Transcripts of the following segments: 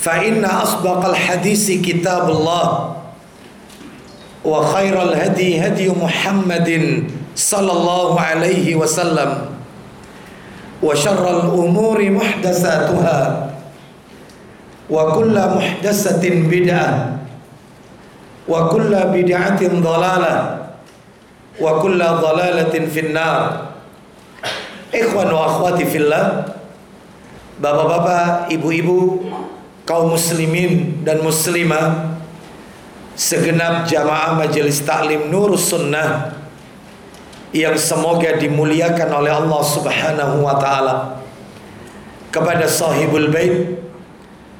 فإن أصدق الحديث كتاب الله وخير الهدي هدي محمد صلى الله عليه وسلم وشر الأمور محدثاتها وكل محدثة بدعة وكل بدعة ضلالة وكل ضلالة في النار. إخوان وأخواتي في الله Bapak-bapak, ibu-ibu, kaum muslimin dan muslimah segenap jamaah majelis taklim Nur Sunnah yang semoga dimuliakan oleh Allah Subhanahu wa taala. Kepada sahibul bait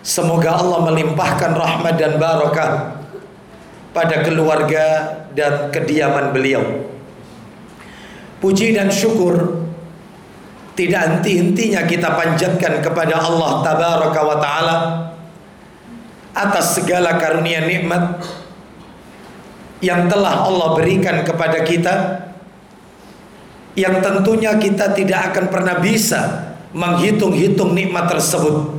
semoga Allah melimpahkan rahmat dan barakah pada keluarga dan kediaman beliau. Puji dan syukur tidak henti-hentinya kita panjatkan kepada Allah tabaraka wa taala atas segala karunia nikmat yang telah Allah berikan kepada kita yang tentunya kita tidak akan pernah bisa menghitung-hitung nikmat tersebut.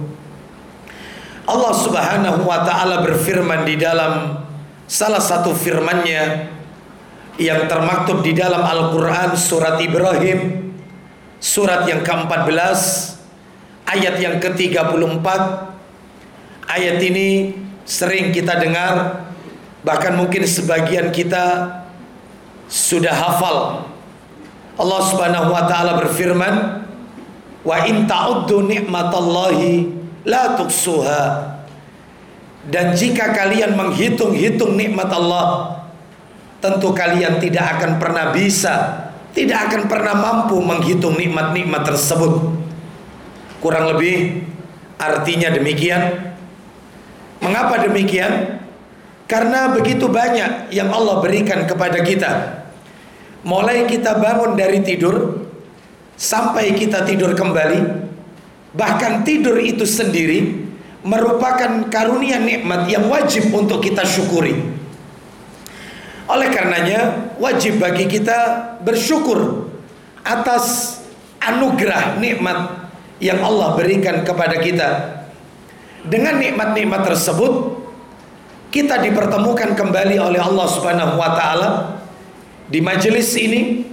Allah Subhanahu wa taala berfirman di dalam salah satu firman-Nya yang termaktub di dalam Al-Qur'an surat Ibrahim surat yang ke-14 ayat yang ke-34 ayat ini sering kita dengar bahkan mungkin sebagian kita sudah hafal Allah Subhanahu wa taala berfirman wa in ta'uddu ni'matallahi la tuksuha dan jika kalian menghitung-hitung nikmat Allah tentu kalian tidak akan pernah bisa tidak akan pernah mampu menghitung nikmat-nikmat tersebut. Kurang lebih artinya demikian. Mengapa demikian? Karena begitu banyak yang Allah berikan kepada kita. Mulai kita bangun dari tidur sampai kita tidur kembali, bahkan tidur itu sendiri merupakan karunia nikmat yang wajib untuk kita syukuri. Oleh karenanya wajib bagi kita bersyukur atas anugerah nikmat yang Allah berikan kepada kita. Dengan nikmat-nikmat tersebut kita dipertemukan kembali oleh Allah Subhanahu wa taala di majelis ini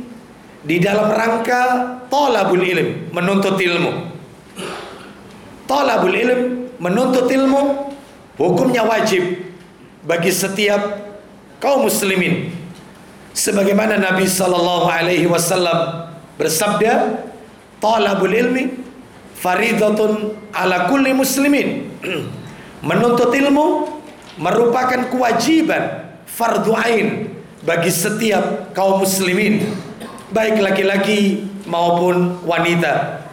di dalam rangka talabul ilm, menuntut ilmu. Talabul ilm, menuntut ilmu hukumnya wajib bagi setiap kaum muslimin sebagaimana Nabi sallallahu alaihi wasallam bersabda talabul ilmi faridatun ala kulli muslimin. Menuntut ilmu merupakan kewajiban fardu ain bagi setiap kaum muslimin baik laki-laki maupun wanita.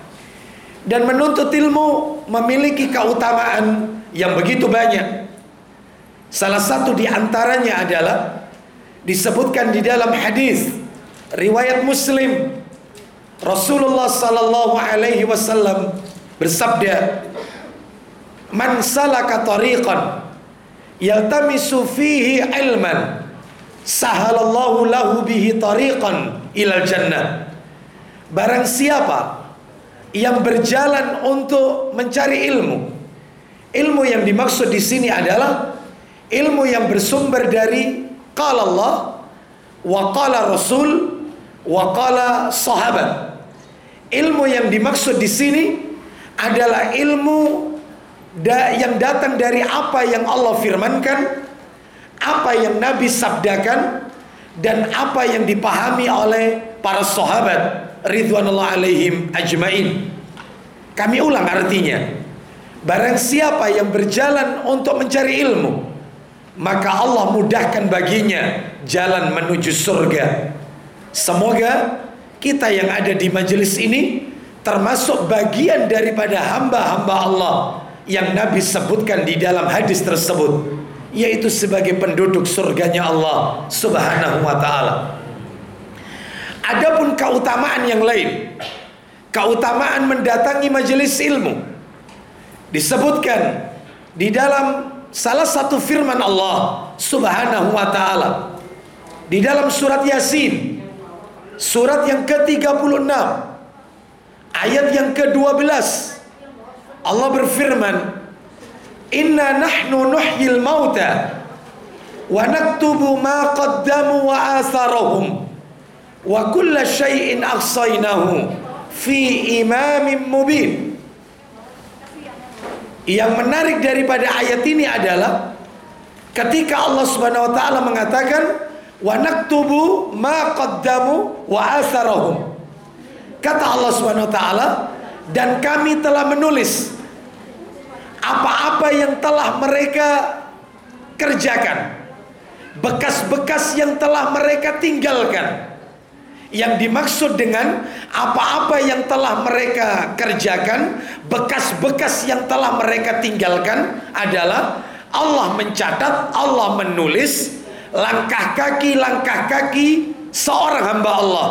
Dan menuntut ilmu memiliki keutamaan yang begitu banyak. Salah satu di antaranya adalah disebutkan di dalam hadis riwayat Muslim Rasulullah sallallahu alaihi wasallam bersabda Man salaka tariqan yaltamisu fihi ilman sahalallahu lahu bihi tariqan ilal jannah Barang siapa yang berjalan untuk mencari ilmu Ilmu yang dimaksud di sini adalah ilmu yang bersumber dari qala Allah wa qala Rasul wa qala sahabat. Ilmu yang dimaksud di sini adalah ilmu yang datang dari apa yang Allah firmankan, apa yang Nabi sabdakan dan apa yang dipahami oleh para sahabat ridwanullah alaihim ajmain. Kami ulang artinya. Barang siapa yang berjalan untuk mencari ilmu, maka Allah mudahkan baginya jalan menuju surga. Semoga kita yang ada di majelis ini termasuk bagian daripada hamba-hamba Allah yang Nabi sebutkan di dalam hadis tersebut yaitu sebagai penduduk surganya Allah Subhanahu wa taala. Adapun keutamaan yang lain, keutamaan mendatangi majelis ilmu disebutkan di dalam salah satu firman Allah Subhanahu wa taala di dalam surat Yasin surat yang ke-36. Ayat yang ke-12. Allah berfirman Inna nahnu nuhyil mauta wa naktubu ma qaddamu wa atharahum wa kulla syai'in ahsaynahu fi imamin mubin. Yang menarik daripada ayat ini adalah ketika Allah Subhanahu wa taala mengatakan wa naktubu ma qaddamu wa atharahum Kata Allah Subhanahu dan kami telah menulis apa-apa yang telah mereka kerjakan, bekas-bekas yang telah mereka tinggalkan. Yang dimaksud dengan apa-apa yang telah mereka kerjakan, bekas-bekas yang telah mereka tinggalkan adalah Allah mencatat, Allah menulis langkah kaki-langkah kaki seorang hamba Allah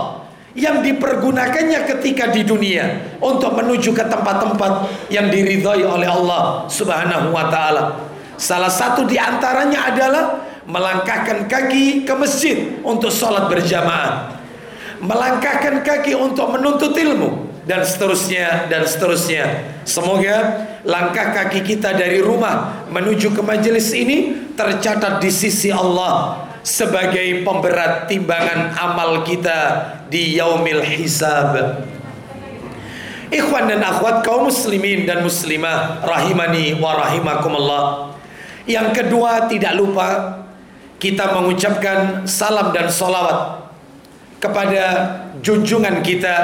yang dipergunakannya ketika di dunia untuk menuju ke tempat-tempat yang diridhai oleh Allah Subhanahu wa taala. Salah satu di antaranya adalah melangkahkan kaki ke masjid untuk sholat berjamaah. Melangkahkan kaki untuk menuntut ilmu dan seterusnya dan seterusnya. Semoga langkah kaki kita dari rumah menuju ke majelis ini tercatat di sisi Allah sebagai pemberat timbangan amal kita di yaumil hisab. Ikhwan dan akhwat kaum muslimin dan muslimah rahimani wa rahimakumullah. Yang kedua tidak lupa kita mengucapkan salam dan salawat kepada junjungan kita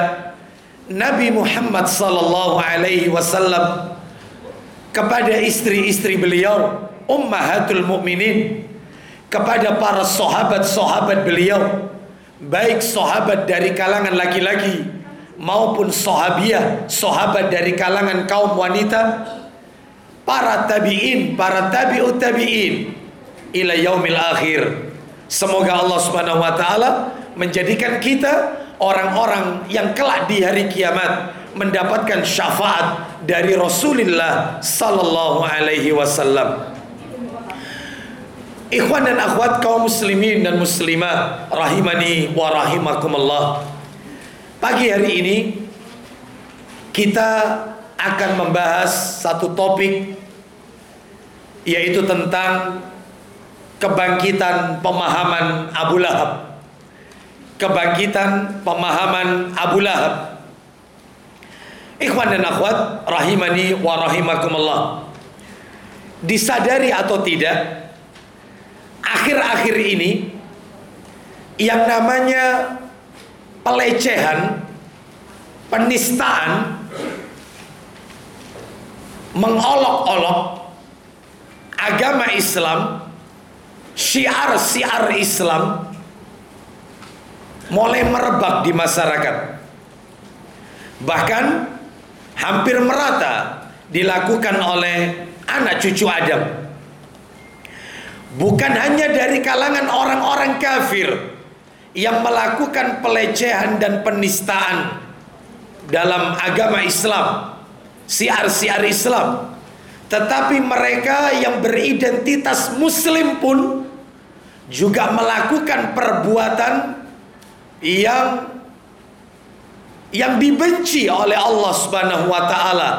Nabi Muhammad sallallahu alaihi wasallam kepada istri-istri beliau ummahatul mukminin kepada para sahabat-sahabat beliau baik sahabat dari kalangan laki-laki maupun sahabiah sahabat dari kalangan kaum wanita para tabi'in para tabi'ut tabi'in ila yaumil akhir. Semoga Allah Subhanahu wa taala menjadikan kita orang-orang yang kelak di hari kiamat mendapatkan syafaat dari Rasulullah sallallahu alaihi wasallam Ikhwan dan akhwat kaum muslimin dan muslimah rahimani wa rahimakumullah. Pagi hari ini kita akan membahas satu topik yaitu tentang kebangkitan pemahaman Abu Lahab. Kebangkitan pemahaman Abu Lahab. Ikhwan dan akhwat rahimani wa rahimakumullah. Disadari atau tidak, akhir-akhir ini yang namanya pelecehan, penistaan, mengolok-olok agama Islam, syiar-syiar Islam mulai merebak di masyarakat. Bahkan hampir merata dilakukan oleh anak cucu Adam. Bukan hanya dari kalangan orang-orang kafir yang melakukan pelecehan dan penistaan dalam agama Islam, siar-siar Islam, tetapi mereka yang beridentitas Muslim pun juga melakukan perbuatan yang yang dibenci oleh Allah Subhanahu wa taala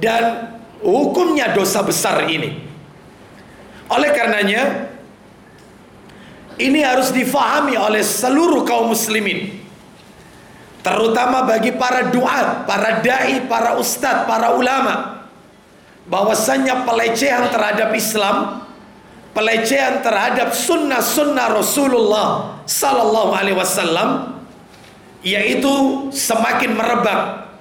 dan hukumnya dosa besar ini. Oleh karenanya ini harus difahami oleh seluruh kaum muslimin. Terutama bagi para duat, para dai, para ustadz, para ulama. Bahwasannya pelecehan terhadap Islam, pelecehan terhadap sunnah-sunnah Rasulullah Sallallahu Alaihi Wasallam, yaitu semakin merebak.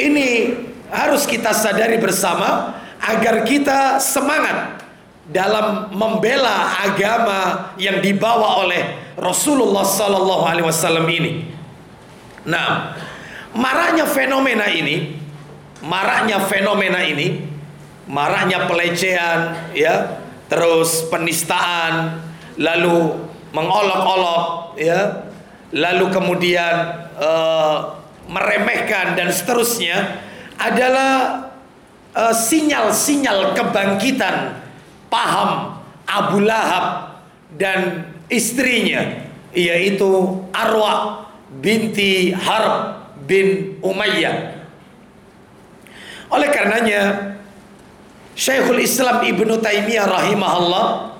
Ini harus kita sadari bersama agar kita semangat dalam membela agama yang dibawa oleh Rasulullah sallallahu alaihi wasallam ini. Nah, maraknya fenomena ini, maraknya fenomena ini, maraknya pelecehan ya, terus penistaan, lalu mengolok-olok ya, lalu kemudian uh, meremehkan dan seterusnya adalah eh, sinyal-sinyal uh, kebangkitan paham Abu Lahab dan istrinya yaitu Arwa binti Harb bin Umayyah. Oleh karenanya Syekhul Islam Ibnu Taimiyah rahimahullah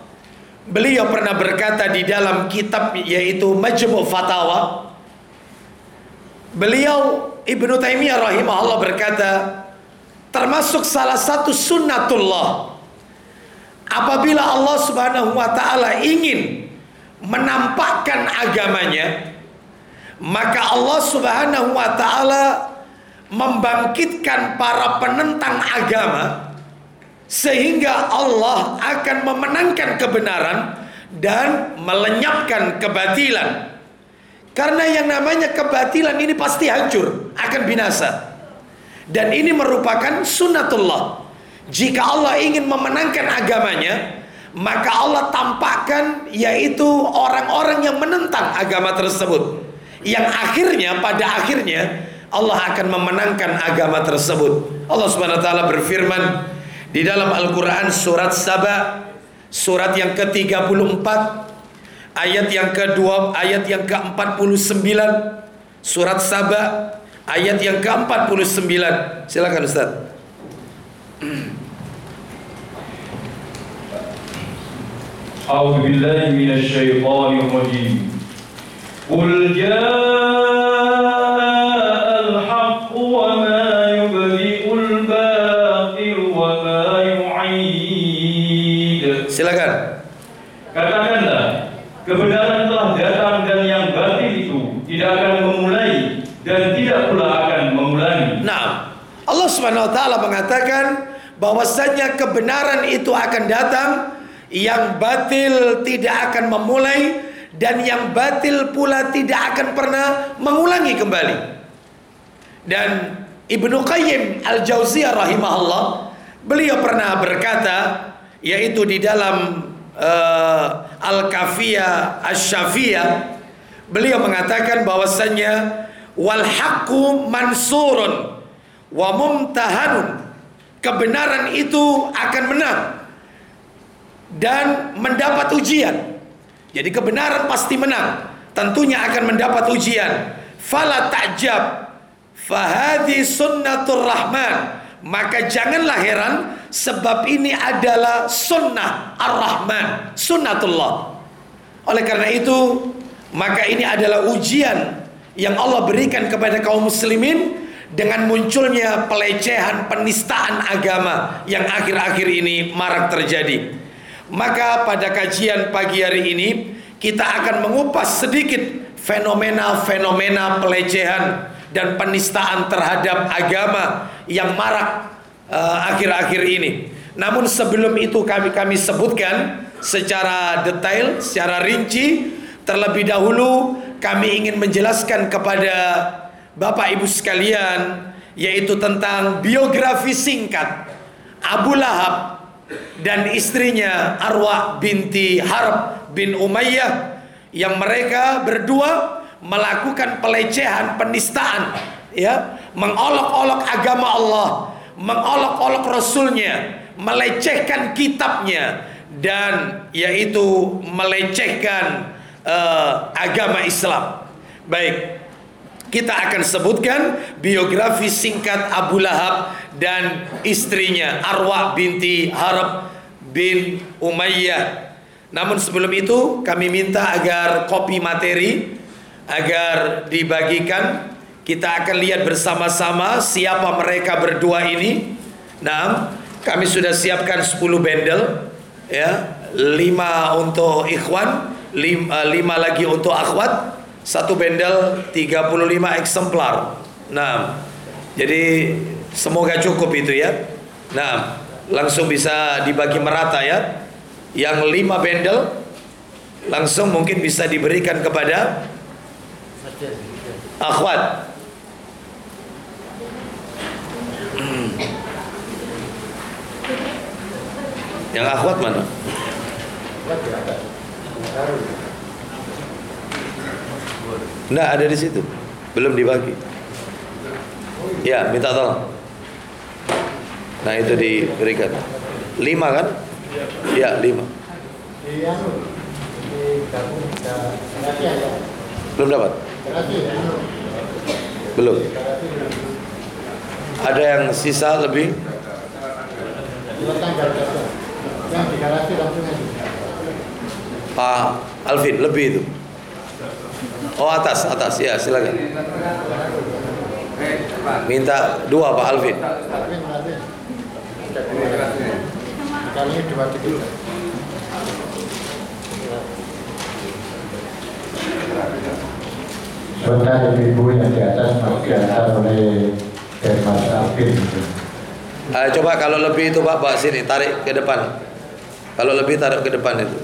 beliau pernah berkata di dalam kitab yaitu Majmu' Fatawa beliau Ibnu Taimiyah rahimahullah berkata termasuk salah satu sunnatullah apabila Allah Subhanahu wa taala ingin menampakkan agamanya maka Allah Subhanahu wa taala membangkitkan para penentang agama sehingga Allah akan memenangkan kebenaran dan melenyapkan kebatilan. Karena yang namanya kebatilan ini pasti hancur, akan binasa. Dan ini merupakan sunnatullah. Jika Allah ingin memenangkan agamanya, maka Allah tampakkan yaitu orang-orang yang menentang agama tersebut. Yang akhirnya pada akhirnya Allah akan memenangkan agama tersebut. Allah Subhanahu wa taala berfirman di dalam Al-Qur'an surat Saba surat yang ke-34 ayat yang kedua ayat yang ke-49 surat Saba ayat yang ke-49 silakan Ustaz أعوذ بالله من الشيطان الرجيم قل جاء الحق وما يبدئ silakan Katakanlah, kebenaran telah datang dan yang batil itu tidak akan memulai dan tidak pula akan mengulangi. Nah, Allah Subhanahu wa taala mengatakan bahwasanya kebenaran itu akan datang, yang batil tidak akan memulai dan yang batil pula tidak akan pernah mengulangi kembali. Dan Ibnu Qayyim Al-Jauziyah rahimahullah, beliau pernah berkata yaitu di dalam uh, Al-Kafiyah Asy-Syafiyah, beliau mengatakan bahwasanya wal haqqu mansurun wa mumtahanun. Kebenaran itu akan menang dan mendapat ujian. Jadi kebenaran pasti menang. Tentunya akan mendapat ujian. Fala ta'jab. Fahadi sunnatur rahman. Maka janganlah heran sebab ini adalah sunnah ar-Rahman, sunnatullah. Oleh karena itu, maka ini adalah ujian yang Allah berikan kepada kaum muslimin dengan munculnya pelecehan penistaan agama yang akhir-akhir ini marak terjadi. Maka pada kajian pagi hari ini kita akan mengupas sedikit fenomena-fenomena pelecehan dan penistaan terhadap agama yang marak uh, akhir-akhir uh, ini. Namun sebelum itu kami kami sebutkan secara detail, secara rinci terlebih dahulu kami ingin menjelaskan kepada Bapak Ibu sekalian yaitu tentang biografi singkat Abu Lahab dan istrinya Arwah binti Harb bin Umayyah yang mereka berdua melakukan pelecehan penistaan ya mengolok-olok agama Allah mengolok-olok rasulnya melecehkan kitabnya dan yaitu melecehkan uh, agama Islam baik kita akan sebutkan biografi singkat Abu Lahab dan istrinya Arwah binti Harb bin Umayyah. Namun sebelum itu kami minta agar kopi materi agar dibagikan. Kita akan lihat bersama-sama siapa mereka berdua ini. Nah, kami sudah siapkan 10 bendel ya, 5 untuk ikhwan, 5, 5 lagi untuk akhwat satu bendel 35 eksemplar. Nah, jadi semoga cukup itu ya. Nah, langsung bisa dibagi merata ya. Yang lima bendel langsung mungkin bisa diberikan kepada akhwat. Yang akhwat mana? Enggak ada di situ. Belum dibagi. Ya, minta tolong. Nah, itu diberikan. Lima kan? Ya, lima. Belum dapat? Belum. Ada yang sisa lebih? Pak Alvin, lebih itu. Oh atas, atas ya silakan. Minta dua Pak Alvin. Sebentar ibu yang di atas diantar oleh Mas Alvin. Uh, coba kalau lebih itu Pak, Pak sini tarik ke depan. Kalau lebih tarik ke depan itu.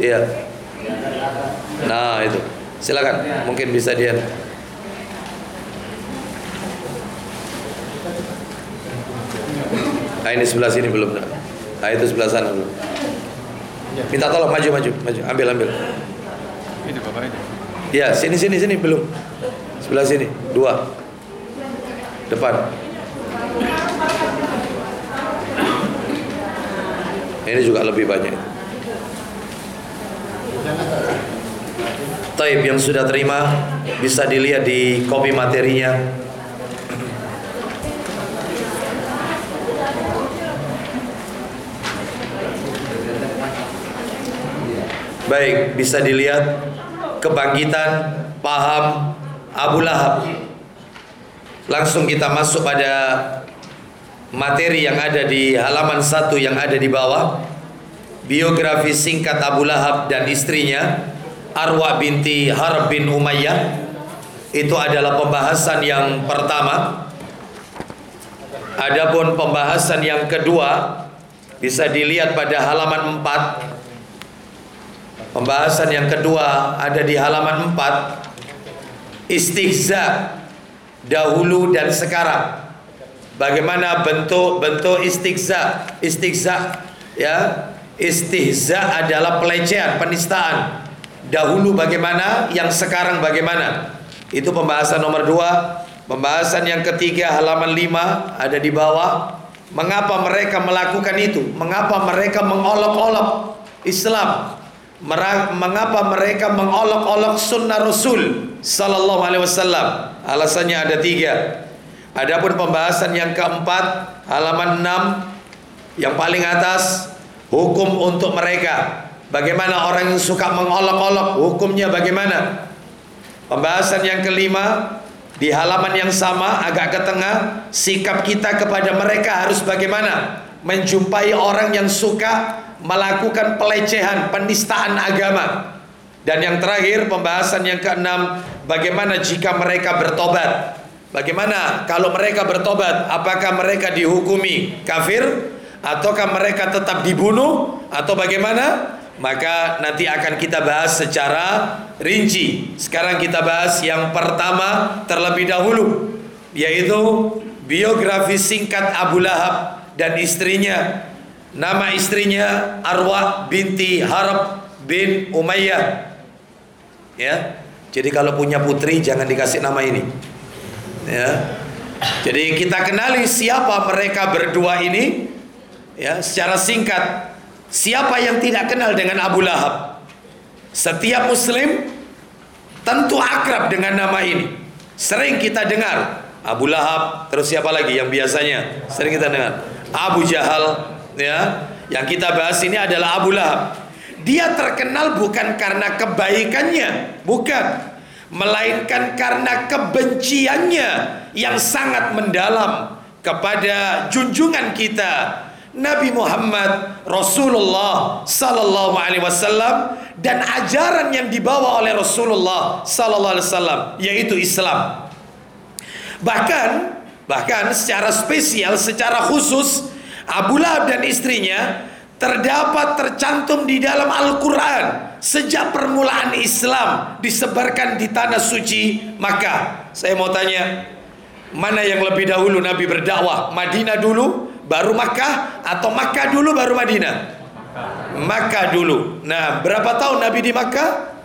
Iya. Nah itu. Silakan, mungkin bisa dia. Nah ini sebelah sini belum. Nah itu sebelah sana belum. Minta tolong maju maju maju ambil ambil. Ini bapak ini. Ya sini sini sini belum. Sebelah sini dua. Depan. Ini juga lebih banyak. Taib yang sudah terima bisa dilihat di kopi materinya. Baik, bisa dilihat kebangkitan paham Abu Lahab. Langsung kita masuk pada materi yang ada di halaman satu yang ada di bawah. Biografi singkat Abu Lahab dan istrinya Arwa binti Harb bin Umayyah itu adalah pembahasan yang pertama. Adapun pembahasan yang kedua bisa dilihat pada halaman 4. Pembahasan yang kedua ada di halaman 4. Istihza dahulu dan sekarang. Bagaimana bentuk-bentuk istihza? Istihza ya. Istihza adalah pelecehan, penistaan dahulu bagaimana, yang sekarang bagaimana. Itu pembahasan nomor dua. Pembahasan yang ketiga halaman lima ada di bawah. Mengapa mereka melakukan itu? Mengapa mereka mengolok-olok Islam? Mengapa mereka mengolok-olok sunnah Rasul Sallallahu Alaihi Wasallam? Alasannya ada tiga. Adapun pembahasan yang keempat halaman enam yang paling atas hukum untuk mereka. Bagaimana orang yang suka mengolok-olok Hukumnya bagaimana? Pembahasan yang kelima Di halaman yang sama agak ke tengah Sikap kita kepada mereka harus bagaimana? Menjumpai orang yang suka Melakukan pelecehan Penistaan agama. Dan yang terakhir pembahasan yang keenam Bagaimana jika mereka bertobat Bagaimana kalau mereka bertobat Apakah mereka dihukumi kafir Ataukah mereka tetap dibunuh Atau bagaimana maka nanti akan kita bahas secara rinci. Sekarang kita bahas yang pertama terlebih dahulu yaitu biografi singkat Abu Lahab dan istrinya. Nama istrinya Arwah binti Harab bin Umayyah. Ya. Jadi kalau punya putri jangan dikasih nama ini. Ya. Jadi kita kenali siapa mereka berdua ini ya secara singkat. Siapa yang tidak kenal dengan Abu Lahab? Setiap muslim tentu akrab dengan nama ini. Sering kita dengar Abu Lahab, terus siapa lagi yang biasanya sering kita dengar? Abu Jahal, ya. Yang kita bahas ini adalah Abu Lahab. Dia terkenal bukan karena kebaikannya, bukan, melainkan karena kebenciannya yang sangat mendalam kepada junjungan kita Nabi Muhammad Rasulullah sallallahu alaihi wasallam dan ajaran yang dibawa oleh Rasulullah sallallahu alaihi wasallam yaitu Islam. Bahkan bahkan secara spesial secara khusus Abu Lahab dan istrinya terdapat tercantum di dalam Al-Qur'an sejak permulaan Islam disebarkan di tanah suci Makkah. Saya mau tanya, mana yang lebih dahulu Nabi berdakwah? Madinah dulu baru Makkah atau Makkah dulu baru Madinah? Makkah dulu. Nah, berapa tahun Nabi di Makkah?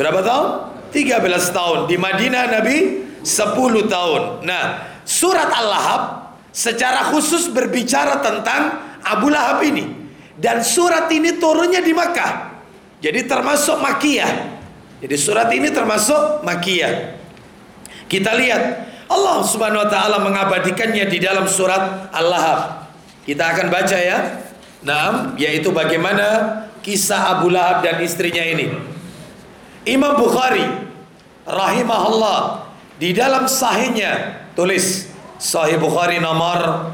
Berapa tahun? 13 tahun. Di Madinah Nabi 10 tahun. Nah, surat Al-Lahab secara khusus berbicara tentang Abu Lahab ini. Dan surat ini turunnya di Makkah. Jadi termasuk Makiyah. Jadi surat ini termasuk Makiyah. Kita lihat Allah Subhanahu wa taala mengabadikannya di dalam surat Al-Lahab. Kita akan baca ya. Nah, yaitu bagaimana kisah Abu Lahab dan istrinya ini. Imam Bukhari rahimahullah di dalam sahihnya tulis Sahih Bukhari nomor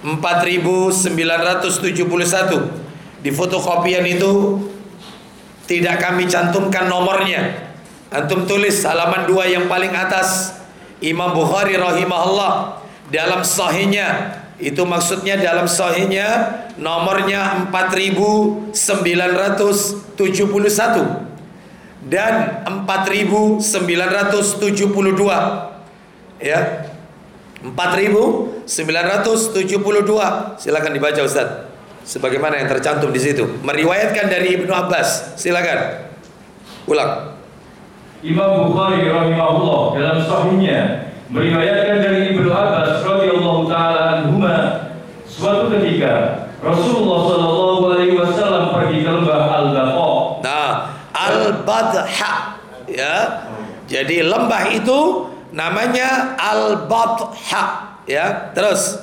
4971 di fotokopian itu tidak kami cantumkan nomornya. Antum tulis halaman 2 yang paling atas. Imam Bukhari rahimahullah. Dalam sahihnya. Itu maksudnya dalam sahihnya nomornya 4971 dan 4972 ya. 4972 silakan dibaca Ustaz sebagaimana yang tercantum di situ meriwayatkan dari Ibnu Abbas silakan ulang Imam Bukhari rahimahullah dalam sahihnya meriwayatkan dari Ibnu Abbas radhiyallahu taala anhuma suatu ketika Rasulullah sallallahu alaihi wasallam pergi ke lembah Al-Baqa. Nah, Al-Badha ya. Jadi lembah itu namanya Al-Badha ya. Terus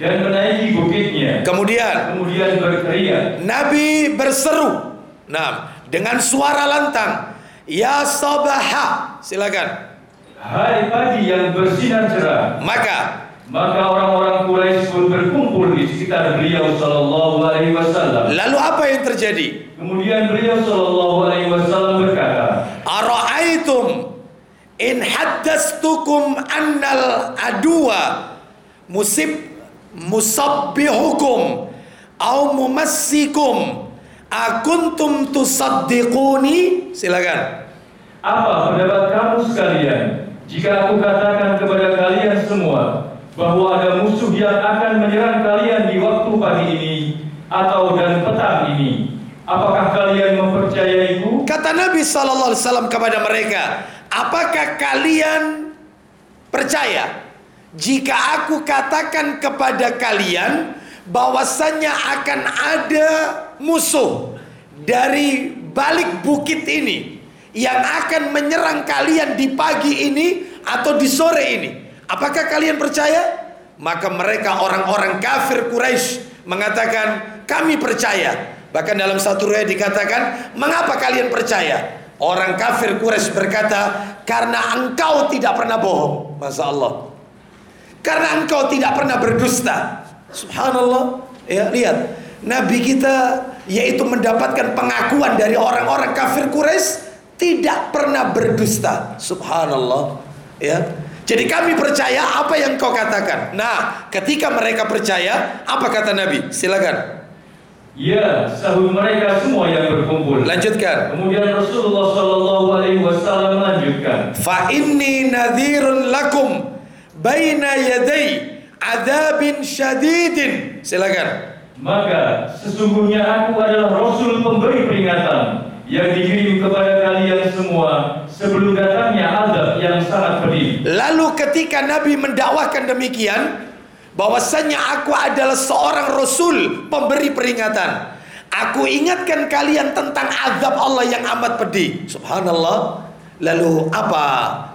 dan menaiki bukitnya. Kemudian kemudian berteriak. Nabi berseru. Nah, dengan suara lantang, Ya sabaha. Silakan. Hari pagi yang bersinar cerah. Maka maka orang-orang Quraisy pun berkumpul di sekitar beliau sallallahu alaihi wasallam. Lalu apa yang terjadi? Kemudian beliau sallallahu alaihi wasallam berkata, "Ara'aitum in haddastukum annal adwa musib musabbihukum au mumassikum Akuntum tusaddiquni? Silakan. Apa pendapat kamu sekalian jika aku katakan kepada kalian semua bahwa ada musuh yang akan menyerang kalian di waktu pagi ini atau dan petang ini? Apakah kalian mempercayaiku? Kata Nabi sallallahu alaihi wasallam kepada mereka, "Apakah kalian percaya jika aku katakan kepada kalian bahwasannya akan ada musuh dari balik bukit ini yang akan menyerang kalian di pagi ini atau di sore ini. Apakah kalian percaya? Maka mereka orang-orang kafir Quraisy mengatakan, "Kami percaya." Bahkan dalam satu riwayat dikatakan, "Mengapa kalian percaya?" Orang kafir Quraisy berkata, "Karena engkau tidak pernah bohong." Masya Allah. Karena engkau tidak pernah berdusta. Subhanallah. Ya, lihat. Nabi kita yaitu mendapatkan pengakuan dari orang-orang kafir Quraisy tidak pernah berdusta. Subhanallah. Ya. Jadi kami percaya apa yang kau katakan. Nah, ketika mereka percaya, apa kata Nabi? Silakan. Ya, sahur mereka semua yang berkumpul. Lanjutkan. Kemudian Rasulullah Shallallahu Alaihi Wasallam melanjutkan. Fa inni nadhirun lakum baina yaday adabin syadidin. Silakan. Maka sesungguhnya aku adalah Rasul pemberi peringatan yang dikirim kepada kalian semua sebelum datangnya azab yang sangat pedih. Lalu ketika Nabi mendakwahkan demikian, bahwasanya aku adalah seorang rasul pemberi peringatan. Aku ingatkan kalian tentang azab Allah yang amat pedih. Subhanallah. Lalu apa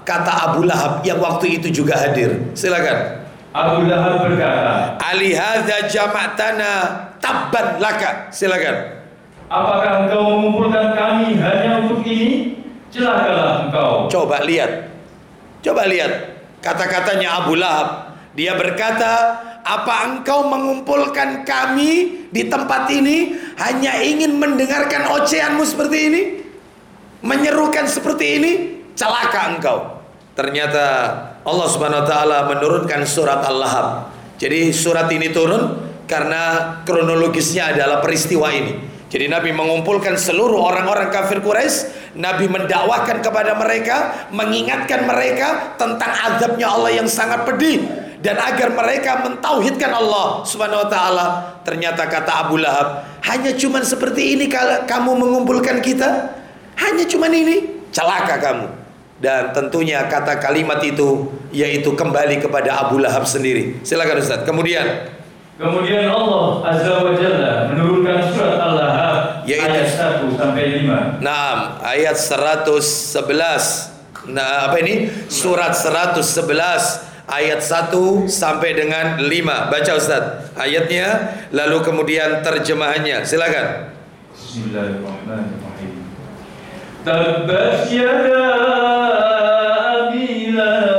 kata Abu Lahab yang waktu itu juga hadir? Silakan. Abu Lahab berkata, Ali hadza jama'tana tabban laka. Silakan. Apakah engkau mengumpulkan kami hanya untuk ini? Celakalah engkau. Coba lihat. Coba lihat kata-katanya Abu Lahab. Dia berkata, "Apa engkau mengumpulkan kami di tempat ini hanya ingin mendengarkan ocehanmu seperti ini? Menyerukan seperti ini? Celaka engkau." Ternyata Allah Subhanahu wa taala menurunkan surat Al-Lahab. Jadi surat ini turun karena kronologisnya adalah peristiwa ini. Jadi Nabi mengumpulkan seluruh orang-orang kafir Quraisy, Nabi mendakwahkan kepada mereka, mengingatkan mereka tentang azabnya Allah yang sangat pedih dan agar mereka mentauhidkan Allah Subhanahu wa taala. Ternyata kata Abu Lahab, hanya cuman seperti ini kalau kamu mengumpulkan kita? Hanya cuman ini? Celaka kamu. Dan tentunya kata kalimat itu yaitu kembali kepada Abu Lahab sendiri. Silakan Ustaz. Kemudian Kemudian Allah Azza wa Jalla menurunkan surat Al-Lahab Yaitu- ayat 1 sampai 5. Nah, ayat 111. Nah, apa ini? Surat 111 ayat 1 sampai dengan 5. Baca Ustaz. Ayatnya lalu kemudian terjemahannya. Silakan. Bismillahirrahmanirrahim. Tabbat yada abi lahabin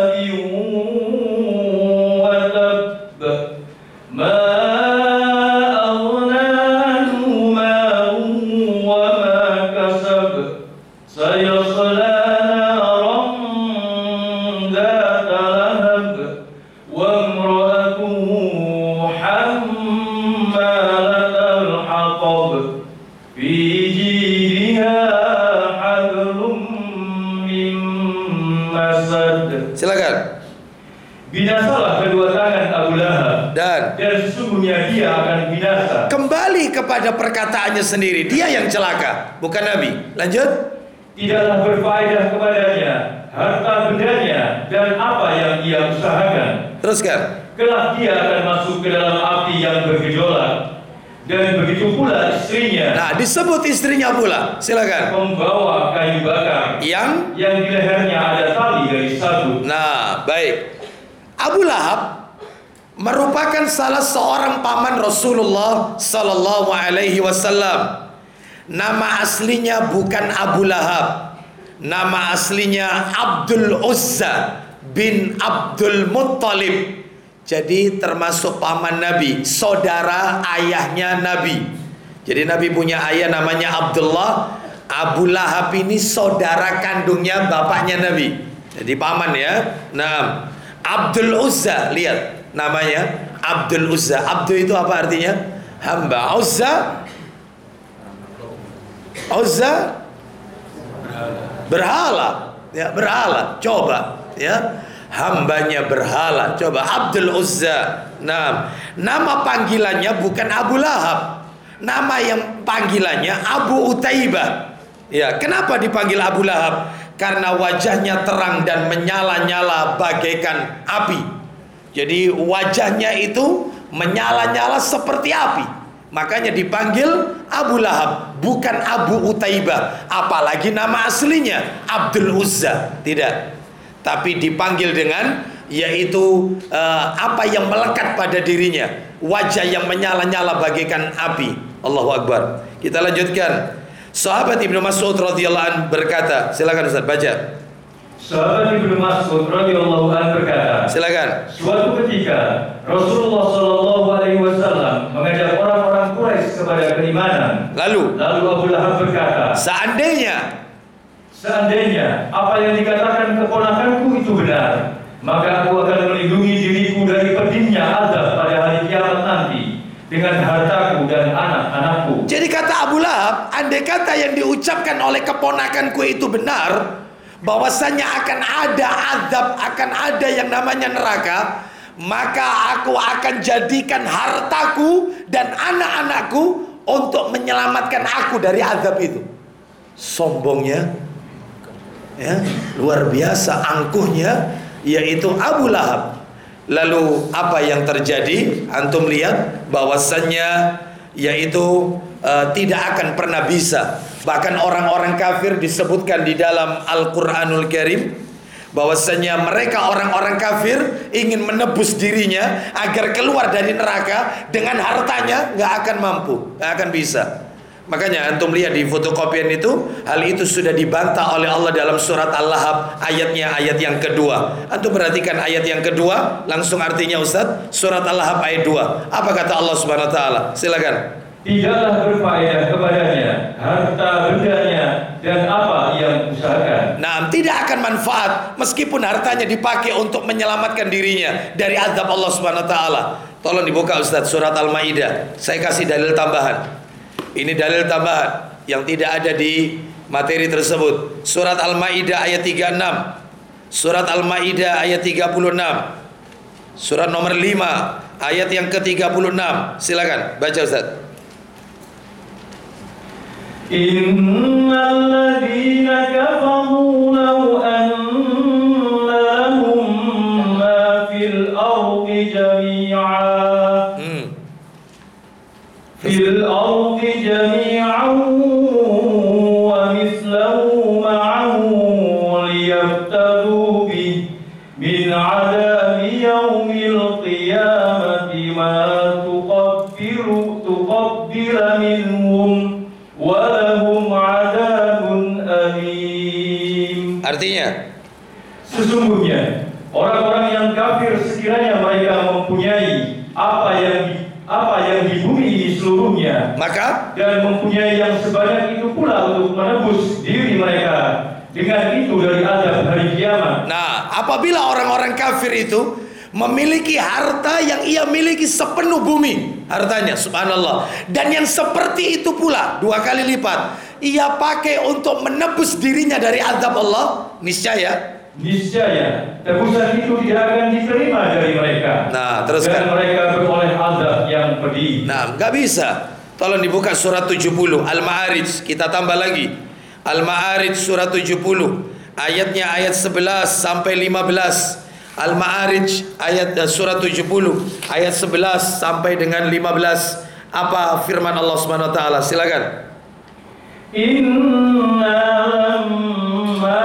Binasalah kedua tangan Abu Lahab Dan dan sesungguhnya dia akan binasa. kembali kepada perkataannya sendiri. Dia yang celaka, bukan Nabi. Lanjut. Tidaklah berfaedah kepadanya harta bendanya dan apa yang ia usahakan. Teruskan. Kelak dia akan masuk ke dalam api yang bergejolak dan begitu pula istrinya Nah, disebut istrinya pula. Silakan. membawa kayu bakar Yang yang di lehernya ada tali dari sabut. Nah, baik. Abu Lahab merupakan salah seorang paman Rasulullah sallallahu alaihi wasallam. Nama aslinya bukan Abu Lahab. Nama aslinya Abdul Uzza bin Abdul Muttalib. Jadi termasuk paman Nabi, saudara ayahnya Nabi. Jadi Nabi punya ayah namanya Abdullah. Abu Lahab ini saudara kandungnya bapaknya Nabi. Jadi paman ya. Nah, Abdul Uzza, lihat namanya Abdul Uzza. Abdul itu apa artinya? Hamba. Uzza Uzza berhala. Ya, berhala. Coba, ya. Hambanya berhala. Coba Abdul Uzza. Nah, nama panggilannya bukan Abu Lahab. Nama yang panggilannya Abu Utaibah. Ya, kenapa dipanggil Abu Lahab? Karena wajahnya terang dan menyala-nyala bagaikan api. Jadi wajahnya itu menyala-nyala seperti api. Makanya dipanggil Abu Lahab, bukan Abu Utaibah. Apalagi nama aslinya Abdul Uzza. Tidak. Tapi dipanggil dengan yaitu eh, apa yang melekat pada dirinya, wajah yang menyala-nyala bagaikan api. Allahu Akbar. Kita lanjutkan. Sahabat Ibnu Mas'ud radhiyallahu an berkata, silakan Ustaz baca. Sahabat Ibnu Mas'ud radhiyallahu an berkata, Silakan. Suatu ketika Rasulullah Shallallahu Alaihi Wasallam mengajak orang-orang Quraisy kepada keimanan. Lalu, Lalu Abu Lahab berkata, seandainya seandainya apa yang dikatakan keponakanku itu benar, maka aku akan melindungi diriku dari pedihnya azab pada hari kiamat nanti dengan hartaku dan anak-anakku. anakku. Jadi kata Abu Lahab, andai kata yang diucapkan oleh keponakanku itu benar, bahwasanya akan ada azab, akan ada yang namanya neraka, maka aku akan jadikan hartaku dan anak-anakku untuk menyelamatkan aku dari azab itu. Sombongnya, ya, luar biasa angkuhnya, yaitu Abu Lahab. Lalu apa yang terjadi? Antum lihat bahwasannya yaitu uh, tidak akan pernah bisa. Bahkan orang-orang kafir disebutkan di dalam Al-Qur'anul Karim bahwasanya mereka orang-orang kafir ingin menebus dirinya agar keluar dari neraka dengan hartanya nggak akan mampu, nggak akan bisa. Makanya antum lihat di fotokopian itu hal itu sudah dibantah oleh Allah dalam surat Al-Lahab ayatnya ayat yang kedua. Antum perhatikan ayat yang kedua langsung artinya Ustaz surat Al-Lahab ayat 2. Apa kata Allah Subhanahu wa taala? Silakan. Tidaklah berfaedah kepadanya harta bendanya dan apa yang usahakan. Nah, tidak akan manfaat meskipun hartanya dipakai untuk menyelamatkan dirinya dari azab Allah Subhanahu wa taala. Tolong dibuka Ustaz surat Al-Maidah. Saya kasih dalil tambahan. Ini dalil tambahan yang tidak ada di materi tersebut. Surat Al-Maidah ayat 36. Surat Al-Maidah ayat 36. Surat nomor 5 ayat yang ke-36. Silakan baca Ustaz. Innalladzina kafaru law anna lahum ma fil ardi jami'a Hmm. Mithlahu ma'ahu liyaftadu bih min 'adabi yawmil qiyamati ma tuqabbiru tuqabbira minhum wa lahum 'adabun alim Artinya? Sesungguhnya orang-orang yang kafir sekiranya mereka mempunyai apa yang apa yang di bumi ini seluruhnya. Maka? Dan mempunyai yang sebanyak itu pula untuk menebus diri mereka. Dengan itu dari azab hari kiamat. Nah, apabila orang-orang kafir itu memiliki harta yang ia miliki sepenuh bumi hartanya subhanallah. Dan yang seperti itu pula dua kali lipat ia pakai untuk menebus dirinya dari azab Allah niscaya niscaya tebusan itu tidak akan diterima dari mereka. Nah, terus dan mereka beroleh azab yang pedih. Nah, enggak bisa. Tolong dibuka surat 70 Al-Ma'arij. Kita tambah lagi. Al-Ma'arij surat 70 ayatnya ayat 11 sampai 15. Al-Ma'arij ayat eh, surat 70 ayat 11 sampai dengan 15. Apa firman Allah Subhanahu wa taala? Silakan. Inna lamma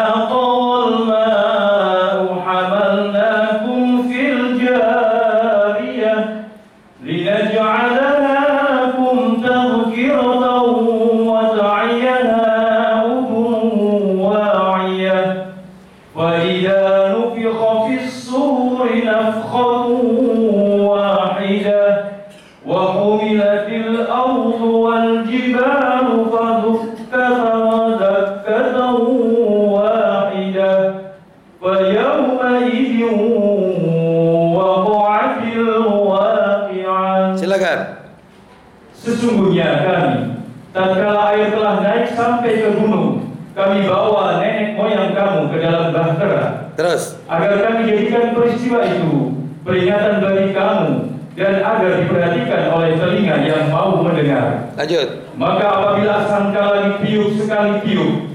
Sesungguhnya kami, tatkala air telah naik sampai ke gunung, kami bawa nenek moyang kamu ke dalam bahtera, terus? Agar kami jadikan peristiwa itu peringatan bagi kamu dan agar diperhatikan oleh telinga yang mau mendengar. lanjut. Maka apabila sangkala ditiup sekali tiup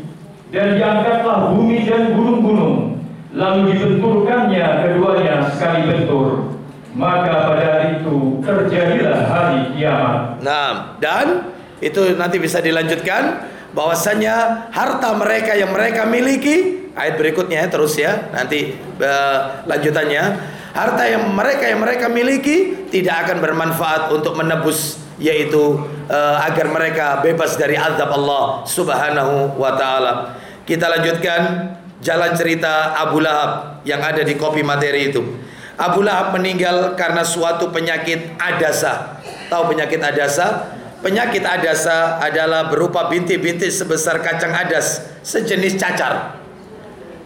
dan diangkatlah bumi dan gunung-gunung, lalu dibenturkannya keduanya sekali bentur, maka pada itu terjadilah hari kiamat. Nah, dan itu nanti bisa dilanjutkan bahwasanya harta mereka yang mereka miliki ayat berikutnya ya, terus ya nanti eh, lanjutannya harta yang mereka yang mereka miliki tidak akan bermanfaat untuk menebus yaitu eh, agar mereka bebas dari azab Allah Subhanahu wa taala. Kita lanjutkan jalan cerita Abu Lahab yang ada di kopi materi itu. Abu Lahab meninggal karena suatu penyakit adasa. Tahu penyakit adasa? Penyakit adasa adalah berupa bintik-bintik sebesar kacang adas, sejenis cacar.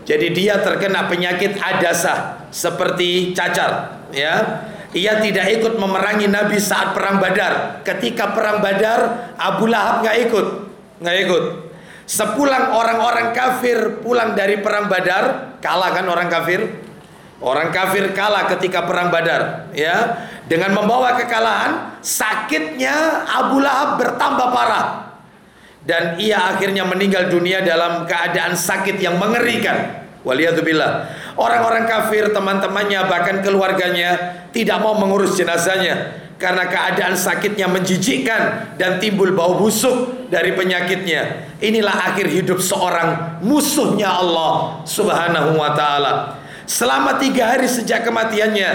Jadi dia terkena penyakit adasa seperti cacar, ya. ia tidak ikut memerangi Nabi saat perang Badar. Ketika perang Badar, Abu Lahab nggak ikut, nggak ikut. Sepulang orang-orang kafir pulang dari perang Badar, kalah kan orang kafir? Orang kafir kalah ketika perang Badar, ya. Dengan membawa kekalahan, sakitnya Abu Lahab bertambah parah. Dan ia akhirnya meninggal dunia dalam keadaan sakit yang mengerikan. Waliyadzubillah. Orang-orang kafir, teman-temannya, bahkan keluarganya tidak mau mengurus jenazahnya karena keadaan sakitnya menjijikkan dan timbul bau busuk dari penyakitnya. Inilah akhir hidup seorang musuhnya Allah Subhanahu wa taala. Selama tiga hari sejak kematiannya,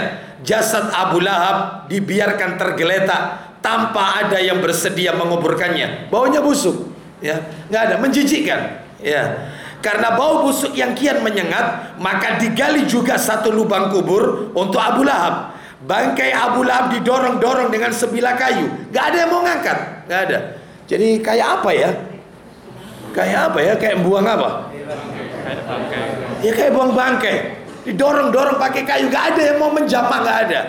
jasad Abu Lahab dibiarkan tergeletak tanpa ada yang bersedia menguburkannya. Baunya busuk, ya, nggak ada, menjijikkan, ya. Karena bau busuk yang kian menyengat, maka digali juga satu lubang kubur untuk Abu Lahab. Bangkai Abu Lahab didorong-dorong dengan sebilah kayu. Gak ada yang mau ngangkat, gak ada. Jadi kayak apa ya? Kayak apa ya? Kayak buang apa? Ya kayak buang bangkai. Didorong-dorong pakai kayu, gak ada yang mau menjamah, gak ada.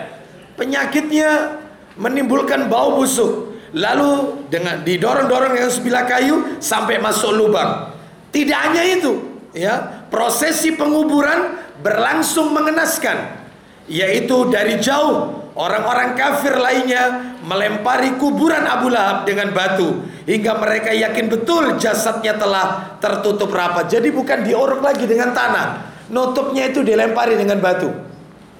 Penyakitnya menimbulkan bau busuk. Lalu dengan didorong-dorong dengan sebilah kayu sampai masuk lubang. Tidak hanya itu, ya, prosesi penguburan berlangsung mengenaskan, yaitu dari jauh orang-orang kafir lainnya melempari kuburan Abu Lahab dengan batu hingga mereka yakin betul jasadnya telah tertutup rapat. Jadi bukan diorok lagi dengan tanah, nutupnya itu dilempari dengan batu.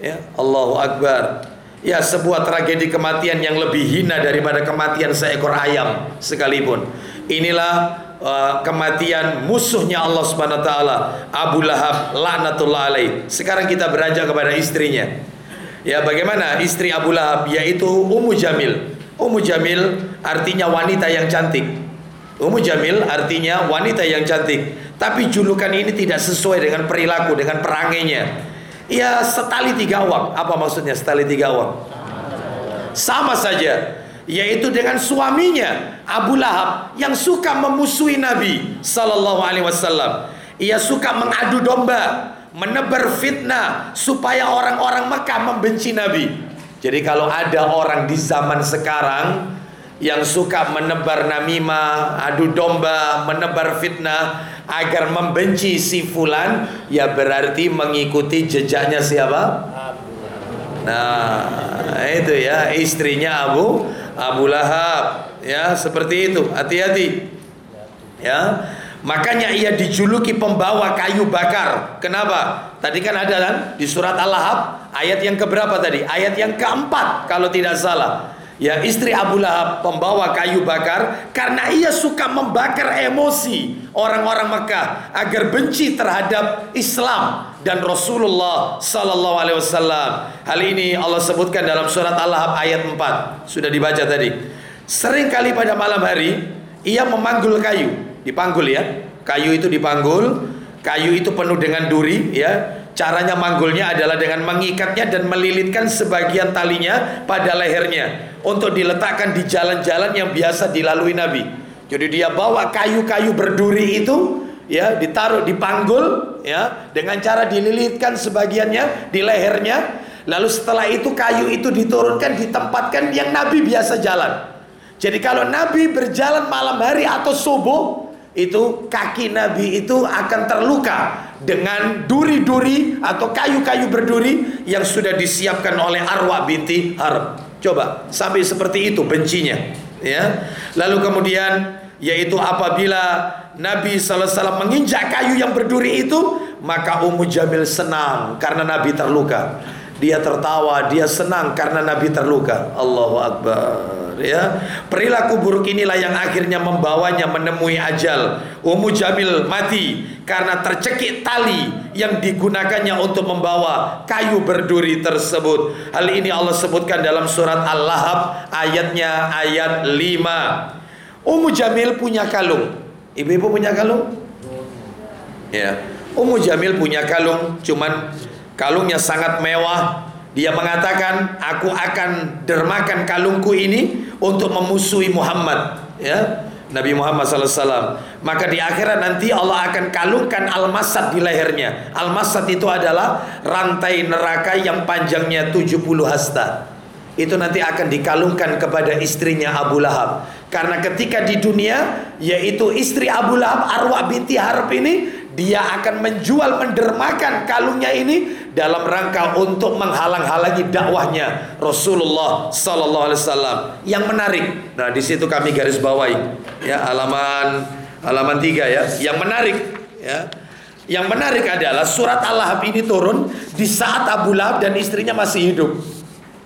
Ya, Allahu Akbar. Ya sebuah tragedi kematian yang lebih hina daripada kematian seekor ayam sekalipun. Inilah uh, kematian musuhnya Allah Subhanahu wa taala Abu Lahab laknatullah alaih. Sekarang kita beranjak kepada istrinya. Ya bagaimana istri Abu Lahab yaitu Ummu Jamil. Ummu Jamil artinya wanita yang cantik. Ummu Jamil artinya wanita yang cantik. Tapi julukan ini tidak sesuai dengan perilaku dengan perangainya. Ya setali tiga uang. Apa maksudnya setali tiga uang? Sama saja yaitu dengan suaminya Abu Lahab yang suka memusuhi Nabi sallallahu alaihi wasallam. Ia suka mengadu domba, menebar fitnah supaya orang-orang Mekah membenci Nabi. Jadi kalau ada orang di zaman sekarang yang suka menebar namimah, adu domba, menebar fitnah agar membenci si fulan, ya berarti mengikuti jejaknya siapa? Nah, itu ya istrinya Abu Abu Lahab. Ya seperti itu. Hati-hati. Ya. Makanya ia dijuluki pembawa kayu bakar. Kenapa? Tadi kan ada kan di surat Al-Lahab ayat yang keberapa tadi? Ayat yang keempat kalau tidak salah ya istri Abu Lahab pembawa kayu bakar karena ia suka membakar emosi orang-orang Mekah agar benci terhadap Islam dan Rasulullah sallallahu alaihi wasallam. Hal ini Allah sebutkan dalam surat Al-Lahab ayat 4. Sudah dibaca tadi. Sering kali pada malam hari ia memanggul kayu, dipanggul ya. Kayu itu dipanggul, kayu itu penuh dengan duri ya. Caranya manggulnya adalah dengan mengikatnya dan melilitkan sebagian talinya pada lehernya untuk diletakkan di jalan-jalan yang biasa dilalui Nabi. Jadi dia bawa kayu-kayu berduri itu ya ditaruh di panggul ya dengan cara dililitkan sebagiannya di lehernya lalu setelah itu kayu itu diturunkan ditempatkan yang Nabi biasa jalan. Jadi kalau Nabi berjalan malam hari atau subuh itu kaki Nabi itu akan terluka dengan duri-duri atau kayu-kayu berduri yang sudah disiapkan oleh Arwah binti Harb. Coba sampai seperti itu bencinya, ya. Lalu kemudian yaitu apabila Nabi SAW menginjak kayu yang berduri itu maka Ummu Jamil senang karena Nabi terluka. Dia tertawa, dia senang karena Nabi terluka. Allahu Akbar. Ya, perilaku buruk inilah yang akhirnya membawanya menemui ajal. Ummu Jamil mati karena tercekik tali yang digunakannya untuk membawa kayu berduri tersebut. Hal ini Allah sebutkan dalam surat Al-Lahab ayatnya ayat 5. Ummu Jamil punya kalung. Ibu-ibu punya kalung? Ya. Ummu Jamil punya kalung, cuman Kalungnya sangat mewah. Dia mengatakan, aku akan dermakan kalungku ini untuk memusuhi Muhammad. Ya, Nabi Muhammad SAW. Maka di akhirat nanti Allah akan kalungkan al-masad di lehernya. Al-masad itu adalah rantai neraka yang panjangnya 70 hasta. itu nanti akan dikalungkan kepada istrinya Abu Lahab. Karena ketika di dunia yaitu istri Abu Lahab Arwah binti Harb ini dia akan menjual mendermakan kalungnya ini dalam rangka untuk menghalang-halangi dakwahnya Rasulullah sallallahu alaihi wasallam. Yang menarik. Nah, di situ kami garis bawahi ya halaman halaman 3 ya. Yang menarik ya. Yang menarik adalah surat Al-Lahab ini turun di saat Abu Lahab dan istrinya masih hidup.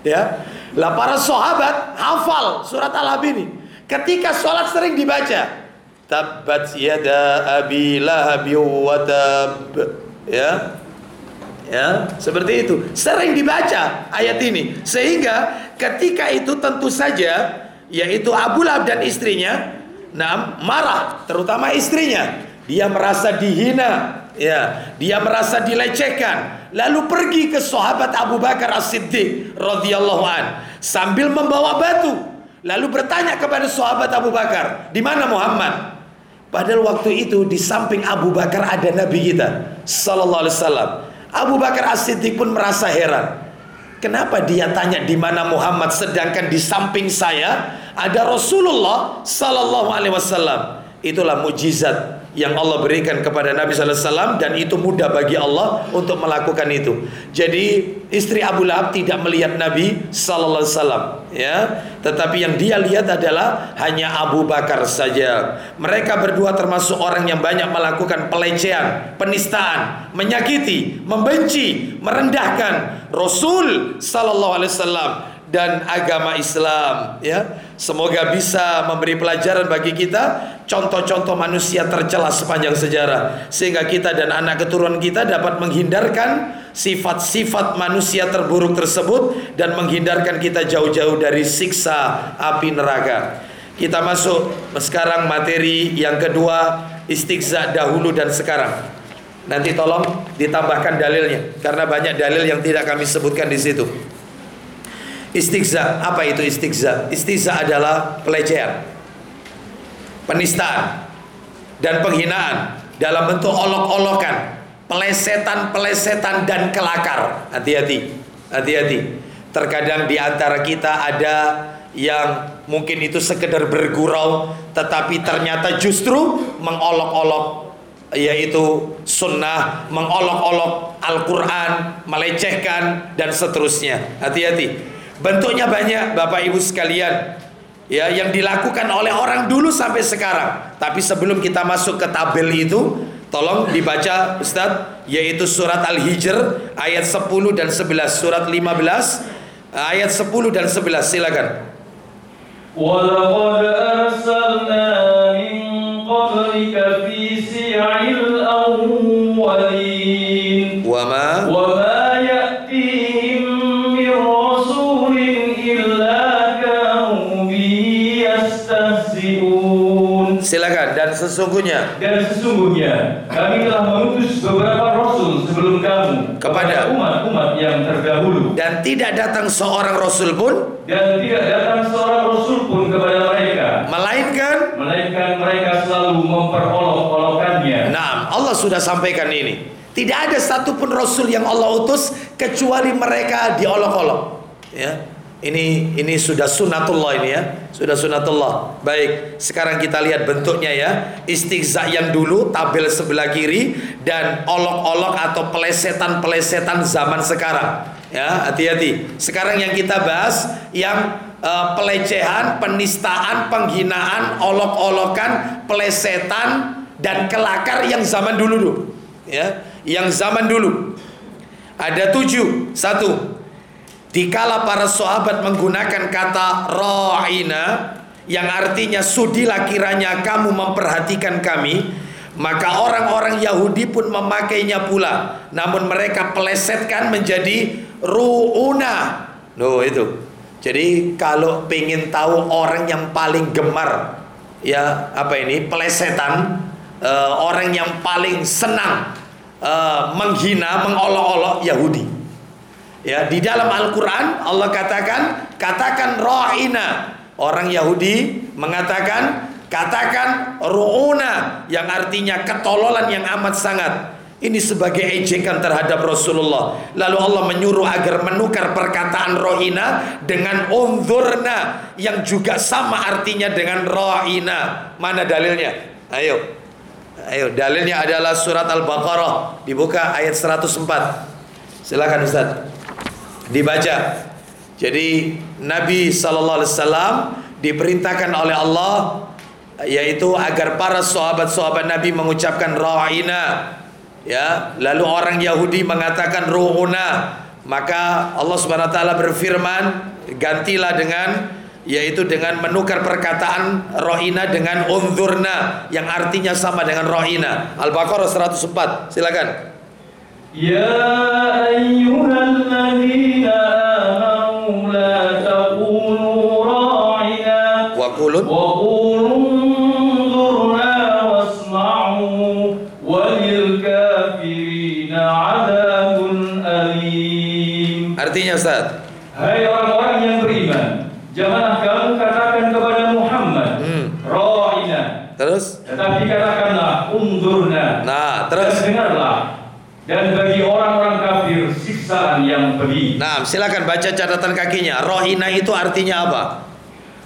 Ya. Lah para sahabat hafal surat Al-Lahab ini. Ketika sholat sering dibaca. Tabbat yada abi lahab wa tab. Ya. Ya, seperti itu. Sering dibaca ayat ini. Sehingga ketika itu tentu saja yaitu Abu Lahab dan istrinya nah marah, terutama istrinya. Dia merasa dihina, ya, dia merasa dilecehkan. Lalu pergi ke sahabat Abu Bakar As-Siddiq radhiyallahu an sambil membawa batu. Lalu bertanya kepada sahabat Abu Bakar, "Di mana Muhammad?" Padahal waktu itu di samping Abu Bakar ada Nabi kita sallallahu alaihi wasallam. Abu Bakar As-Siddiq pun merasa heran. Kenapa dia tanya di mana Muhammad sedangkan di samping saya ada Rasulullah sallallahu alaihi wasallam. Itulah mujizat yang Allah berikan kepada Nabi sallallahu alaihi wasallam dan itu mudah bagi Allah untuk melakukan itu. Jadi istri Abu Lahab tidak melihat Nabi sallallahu alaihi wasallam ya, tetapi yang dia lihat adalah hanya Abu Bakar saja. Mereka berdua termasuk orang yang banyak melakukan pelecehan, penistaan, menyakiti, membenci, merendahkan Rasul sallallahu alaihi wasallam dan agama Islam ya. Semoga bisa memberi pelajaran bagi kita contoh-contoh manusia tercela sepanjang sejarah sehingga kita dan anak keturunan kita dapat menghindarkan sifat-sifat manusia terburuk tersebut dan menghindarkan kita jauh-jauh dari siksa api neraka. Kita masuk sekarang materi yang kedua istighza dahulu dan sekarang. Nanti tolong ditambahkan dalilnya karena banyak dalil yang tidak kami sebutkan di situ Istighza, apa itu istighza? Istighza adalah pelecehan, penistaan, dan penghinaan dalam bentuk olok-olokan, pelesetan-pelesetan dan kelakar. Hati-hati, hati-hati. Terkadang di antara kita ada yang mungkin itu sekedar bergurau, tetapi ternyata justru mengolok-olok yaitu sunnah, mengolok-olok Al-Quran, melecehkan dan seterusnya. Hati-hati. Bentuknya banyak Bapak Ibu sekalian ya yang dilakukan oleh orang dulu sampai sekarang. Tapi sebelum kita masuk ke tabel itu, tolong dibaca Ustaz yaitu surat Al-Hijr ayat 10 dan 11, surat 15 ayat 10 dan 11 silakan. ولقد أرسلنا من قبلك في سيع الأولين Sesungguhnya Dan sesungguhnya kami telah mengutus beberapa rasul sebelum kamu Kepada- umat-umat yang terdahulu dan tidak datang seorang rasul pun dan tidak datang seorang rasul pun kepada mereka melainkan melainkan mereka selalu memperolok-olokannya. Nah, Allah sudah sampaikan ini. Tidak ada satupun rasul yang Allah utus kecuali mereka diolok-olok. Ya. Ini ini sudah sunatullah ini ya. Sudah sunatullah. Baik, sekarang kita lihat bentuknya ya. Istighza yang dulu tabel sebelah kiri dan olok-olok atau pelesetan-pelesetan zaman sekarang. Ya, hati-hati. Sekarang yang kita bahas yang eh, pelecehan, penistaan, penghinaan, olok-olokan, pelesetan dan kelakar yang zaman dulu dulu. Ya, yang zaman dulu. Ada tujuh. Satu, Dikala para sahabat menggunakan kata ra'ina yang artinya sudilah kiranya kamu memperhatikan kami, maka orang-orang Yahudi pun memakainya pula. Namun mereka pelesetkan menjadi ru'una. Loh itu. Jadi kalau pengen tahu orang yang paling gemar ya apa ini pelesetan eh, orang yang paling senang eh, menghina mengolok-olok Yahudi. Ya, di dalam Al-Qur'an Allah katakan, katakan ra'ina. Orang Yahudi mengatakan katakan ru'una yang artinya ketololan yang amat sangat. Ini sebagai ejekan terhadap Rasulullah. Lalu Allah menyuruh agar menukar perkataan rohina dengan unzurna yang juga sama artinya dengan rohina. Mana dalilnya? Ayo. Ayo, dalilnya adalah surat Al-Baqarah. Dibuka ayat 104. Silakan Ustaz. Dibaca. Jadi Nabi sallallahu alaihi wasallam diperintahkan oleh Allah yaitu agar para sahabat-sahabat Nabi mengucapkan ra'ina ya. Lalu orang Yahudi mengatakan ruhuna maka Allah Subhanahu wa taala berfirman gantilah dengan yaitu dengan menukar perkataan rohina dengan unzurna yang artinya sama dengan rohina Al-Baqarah 104 silakan artinya Ustaz. Hai orang-orang yang beriman janganlah kamu katakan kepada Muhammad hmm. ra'ina. Terus? Tetapi katakanlah unzurna. Nah dan terus dengarlah dan bagi orang-orang kafir siksaan yang pedih. nah silakan baca catatan kakinya rohina itu artinya apa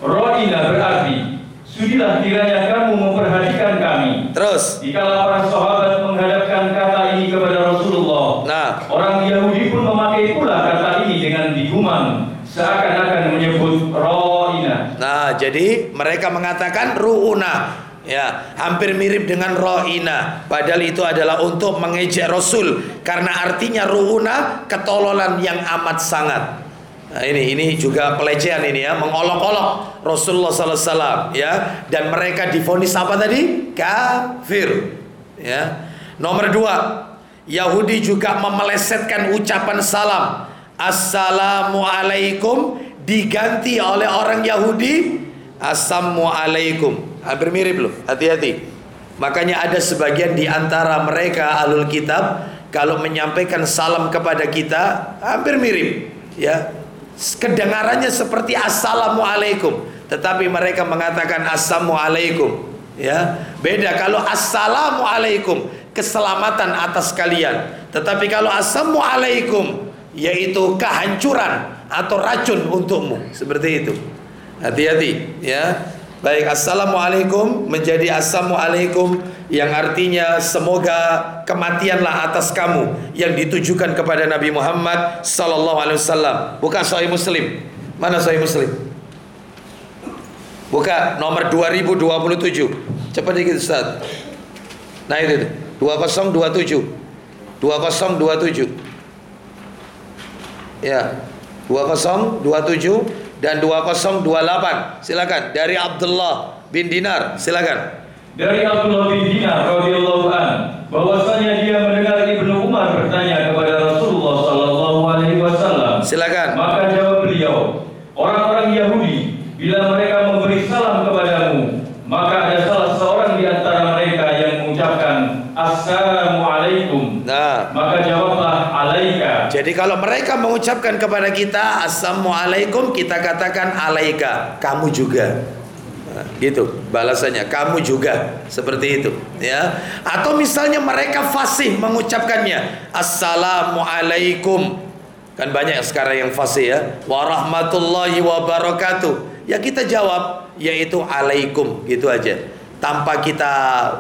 Rohina berarti sudilah kiranya kamu memperhatikan kami. terus Dikala para sahabat menghadapkan kata ini kepada Rasulullah, nah orang Yahudi pun memakai pula kata ini dengan digumam seakan-akan menyebut rohina. Nah, jadi mereka mengatakan ruuna. Ya, hampir mirip dengan roina. Padahal itu adalah untuk mengejek Rasul karena artinya ruuna ketololan yang amat sangat. Nah, ini ini juga pelecehan ini ya, mengolok-olok Rasulullah wasallam ya dan mereka difonis apa tadi? Kafir. Ya. Nomor dua, Yahudi juga memelesetkan ucapan salam. Assalamualaikum diganti oleh orang Yahudi Assalamualaikum. Hampir mirip loh, hati-hati. Makanya ada sebagian di antara mereka alul kitab kalau menyampaikan salam kepada kita hampir mirip, ya. Kedengarannya seperti assalamualaikum, tetapi mereka mengatakan assalamualaikum, ya. Beda kalau assalamualaikum, keselamatan atas kalian. Tetapi kalau assalamualaikum yaitu kehancuran atau racun untukmu seperti itu hati-hati ya baik assalamualaikum menjadi assalamualaikum yang artinya semoga kematianlah atas kamu yang ditujukan kepada Nabi Muhammad sallallahu alaihi wasallam. Bukan sahih muslim. Mana sahih muslim? Buka nomor 2027 cepat dikit Ustaz. Nah itu 2027 2027 Ya. 2027 dan 2028. Silakan dari Abdullah bin Dinar. Silakan. Dari Abdullah bin Dinar radhiyallahu an bahwasanya dia mendengar Ibnu Umar bertanya kepada Rasulullah sallallahu alaihi wasallam. Silakan. Maka jawab beliau, orang-orang Yahudi bila mereka memberi salam kepadamu, maka ada salah seorang di antara mereka yang mengucapkan Assalamualaikum. Nah, Maka jawablah jadi kalau mereka mengucapkan kepada kita Assalamualaikum, kita katakan alaika, kamu juga. Nah, gitu balasannya. Kamu juga. Seperti itu ya. Atau misalnya mereka fasih mengucapkannya assalamualaikum. Kan banyak sekarang yang fasih ya. Warahmatullahi wabarakatuh. Ya kita jawab yaitu alaikum gitu aja tanpa kita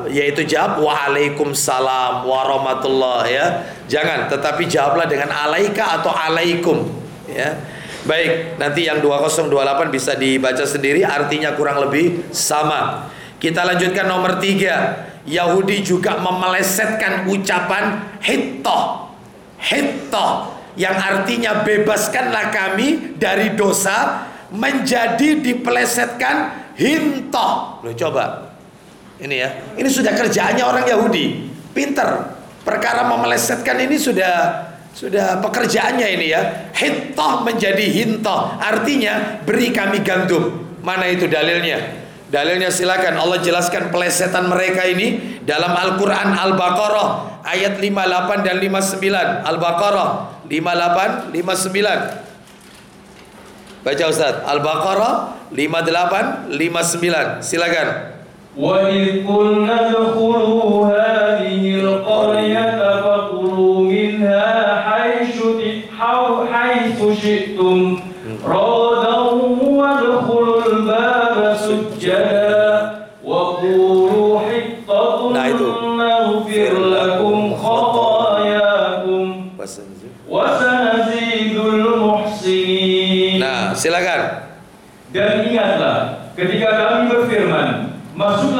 yaitu jawab waalaikumsalam warahmatullah ya. Jangan tetapi jawablah dengan alaika atau alaikum ya. Baik nanti yang 2028 bisa dibaca sendiri artinya kurang lebih sama. Kita lanjutkan nomor tiga. Yahudi juga memelesetkan ucapan hittoh hittoh yang artinya bebaskanlah kami dari dosa menjadi dipelesetkan hintoh lo coba ini ya. Ini sudah kerjaannya orang Yahudi. Pinter. Perkara memelesetkan ini sudah sudah pekerjaannya ini ya. Hintoh menjadi hintoh artinya beri kami gandum. Mana itu dalilnya? Dalilnya silakan. Allah jelaskan pelesetan mereka ini dalam Al-Quran Al-Baqarah ayat 58 dan 59 Al-Baqarah 58 59 baca Ustaz. Al-Baqarah 58 59 silakan وإذ قلنا ادخلوا هذه القرية فكلوا منها حيث شئتم رغدا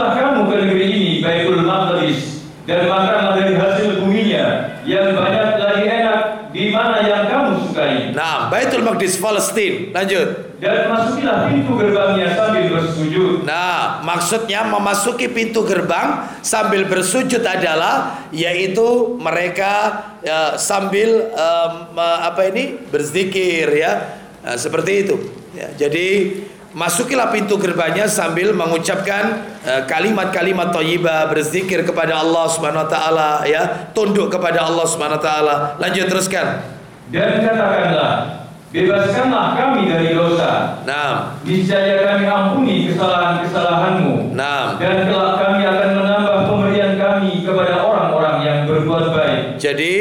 Masuklah kamu ke negeri ini, Baitul Maqdis, dan makanlah dari hasil buminya, yang banyak lagi enak, di mana yang kamu sukai. Nah, Baitul Maqdis Palestina. Lanjut. Dan masukilah pintu gerbangnya sambil bersujud. Nah, maksudnya memasuki pintu gerbang sambil bersujud adalah yaitu mereka ya, sambil um, apa ini berzikir ya. Nah, seperti itu. Ya, jadi Masukilah pintu gerbangnya sambil mengucapkan uh, kalimat-kalimat thayyibah, berzikir kepada Allah Subhanahu wa taala ya, tunduk kepada Allah Subhanahu wa taala. Lanjut teruskan. Dan katakanlah, bebaskanlah kami dari dosa. Nah. Niscaya kami ampuni kesalahan-kesalahanmu. Nah. Dan kelak kami akan menambah pemberian kami kepada orang-orang yang berbuat baik. Jadi,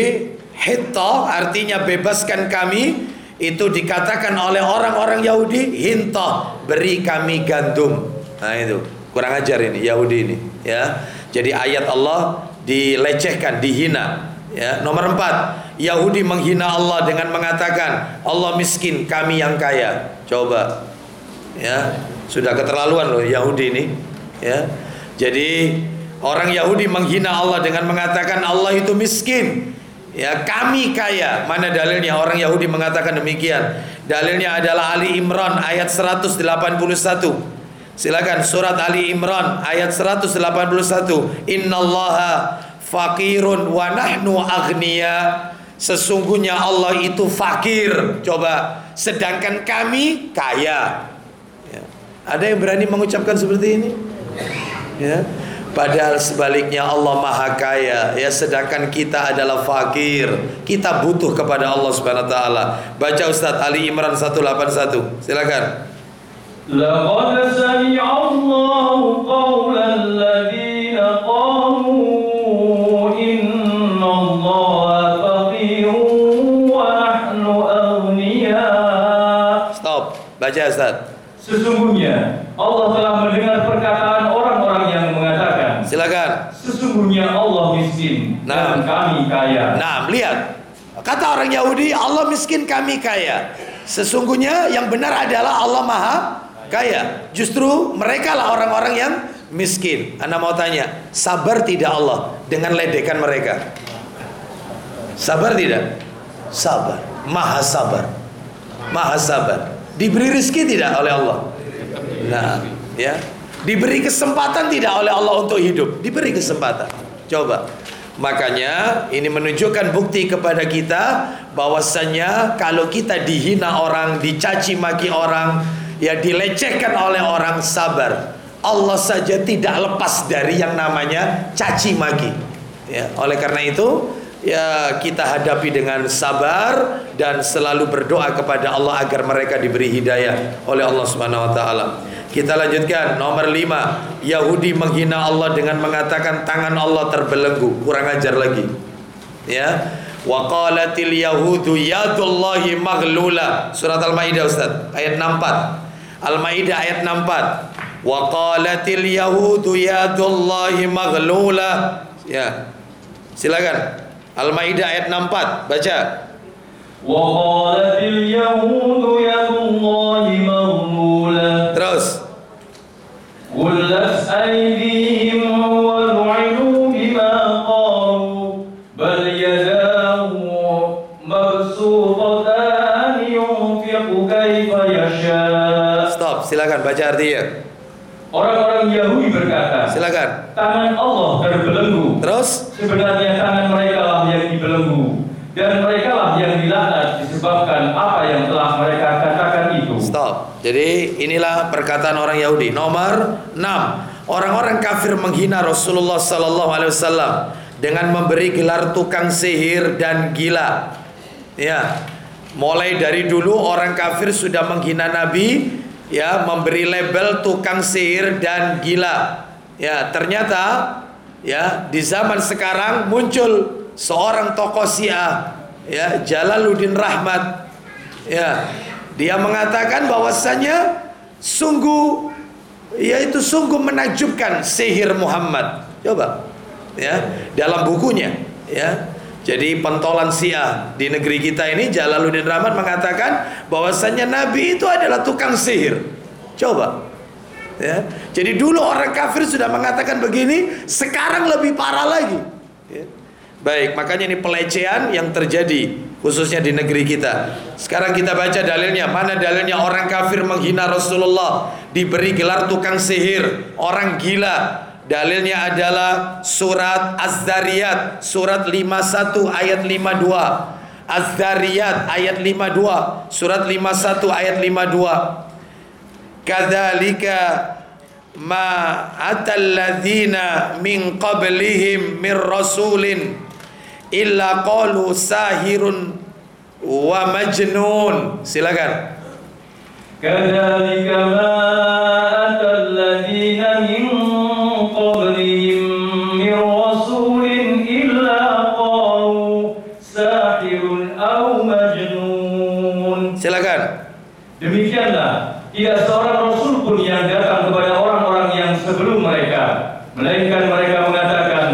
hitta artinya bebaskan kami itu dikatakan oleh orang-orang Yahudi hinta beri kami gandum. Nah itu. Kurang ajar ini Yahudi ini ya. Jadi ayat Allah dilecehkan dihina ya. Nomor empat Yahudi menghina Allah dengan mengatakan Allah miskin kami yang kaya. Coba ya. Sudah keterlaluan loh Yahudi ini ya. Jadi orang Yahudi menghina Allah dengan mengatakan Allah itu miskin Ya kami kaya. Mana dalilnya? Orang Yahudi mengatakan demikian. Dalilnya adalah Ali Imran ayat 181 Silakan surat Ali Imran ayat 181 Innallaha fakirun wa nahnu agniya Sesungguhnya Allah itu fakir. Coba Sedangkan kami kaya. Ya. Ada yang berani mengucapkan seperti ini? Ya Padahal sebaliknya Allah Maha Kaya ya sedangkan kita adalah fakir. Kita butuh kepada Allah Subhanahu wa taala. Baca Ustaz Ali Imran 181. Silakan. Laqad sami'a Allahu qawlan ladzina qalu inna Allaha faqirun wa nahnu aghniya. Stop. Baca Ustaz. Sesungguhnya Allah telah mendengar perkataan Silakan Sesungguhnya Allah miskin nah. dan kami kaya. Nah lihat. Kata orang Yahudi Allah miskin kami kaya. Sesungguhnya yang benar adalah Allah maha kaya. Justru mereka lah orang-orang yang miskin. Anda mau tanya Sabar tidak Allah dengan ledekan mereka? Sabar tidak? Sabar. Maha sabar. Maha sabar. Diberi rizki tidak oleh Allah? Nah, ya. Diberi kesempatan tidak oleh Allah untuk hidup? Diberi kesempatan. Coba. Makanya ini menunjukkan bukti kepada kita bahwasanya kalau kita dihina orang, dicaci maki orang, ya dilecehkan oleh orang sabar. Allah saja tidak lepas dari yang namanya caci maki. Ya, oleh karena itu ya kita hadapi dengan sabar dan selalu berdoa kepada Allah agar mereka diberi hidayah oleh Allah Subhanahu wa taala. Kita lanjutkan. Nomor lima. Yahudi menghina Allah dengan mengatakan tangan Allah terbelenggu. Kurang ajar lagi. Ya. Wa qalatil yahudu yadullahi maghlula. Surat al-maidah Ustaz. Ayat 64 al-maidah ayat 64 wa qalatil yahudu yadullahi maghlula. Ya. Silakan. Al-Maidah ayat 64 baca. Wa qalatil yahudu yadullahi maghlula. Terus. Aydihim wa lu'inu bima qalu bal yadahu mabsutatan yunfiqu kaifa yasha. Stop, silakan baca artinya. Orang-orang Yahudi berkata, silakan. Tangan Allah terbelenggu. Terus? Sebenarnya tangan mereka lah yang dibelenggu dan mereka lah yang dilaknat disebabkan apa yang telah mereka katakan itu. Stop. Jadi inilah perkataan orang Yahudi. Nomor 6. Orang-orang kafir menghina Rasulullah sallallahu alaihi wasallam dengan memberi gelar tukang sihir dan gila. Ya. Mulai dari dulu orang kafir sudah menghina Nabi ya memberi label tukang sihir dan gila Ya, ternyata ya di zaman sekarang muncul seorang tokoh Syiah ya Jalaluddin Rahmat ya dia mengatakan bahwasanya sungguh yaitu sungguh menakjubkan sihir Muhammad coba ya dalam bukunya ya jadi pentolan Syiah di negeri kita ini Jalaluddin Rahmat mengatakan bahwasanya Nabi itu adalah tukang sihir coba Ya. Jadi dulu orang kafir sudah mengatakan begini, sekarang lebih parah lagi. Ya. Baik, makanya ini pelecehan yang terjadi khususnya di negeri kita. Sekarang kita baca dalilnya. Mana dalilnya orang kafir menghina Rasulullah, diberi gelar tukang sihir, orang gila. Dalilnya adalah surat Az-Zariyat, surat 51 ayat 52. Az-Zariyat ayat 52, surat 51 ayat 52 kadzalika ma atal ladzina min qablihim min rasulin illa qalu sahirun wa majnun. Silakan. Kadzalika ma atal ladzina min qablihim min rasulin illa qalu sahirun aw majnun. Silakan. Demikianlah tidak seorang rasul pun yang datang kepada orang-orang yang sebelum mereka melainkan mereka mengatakan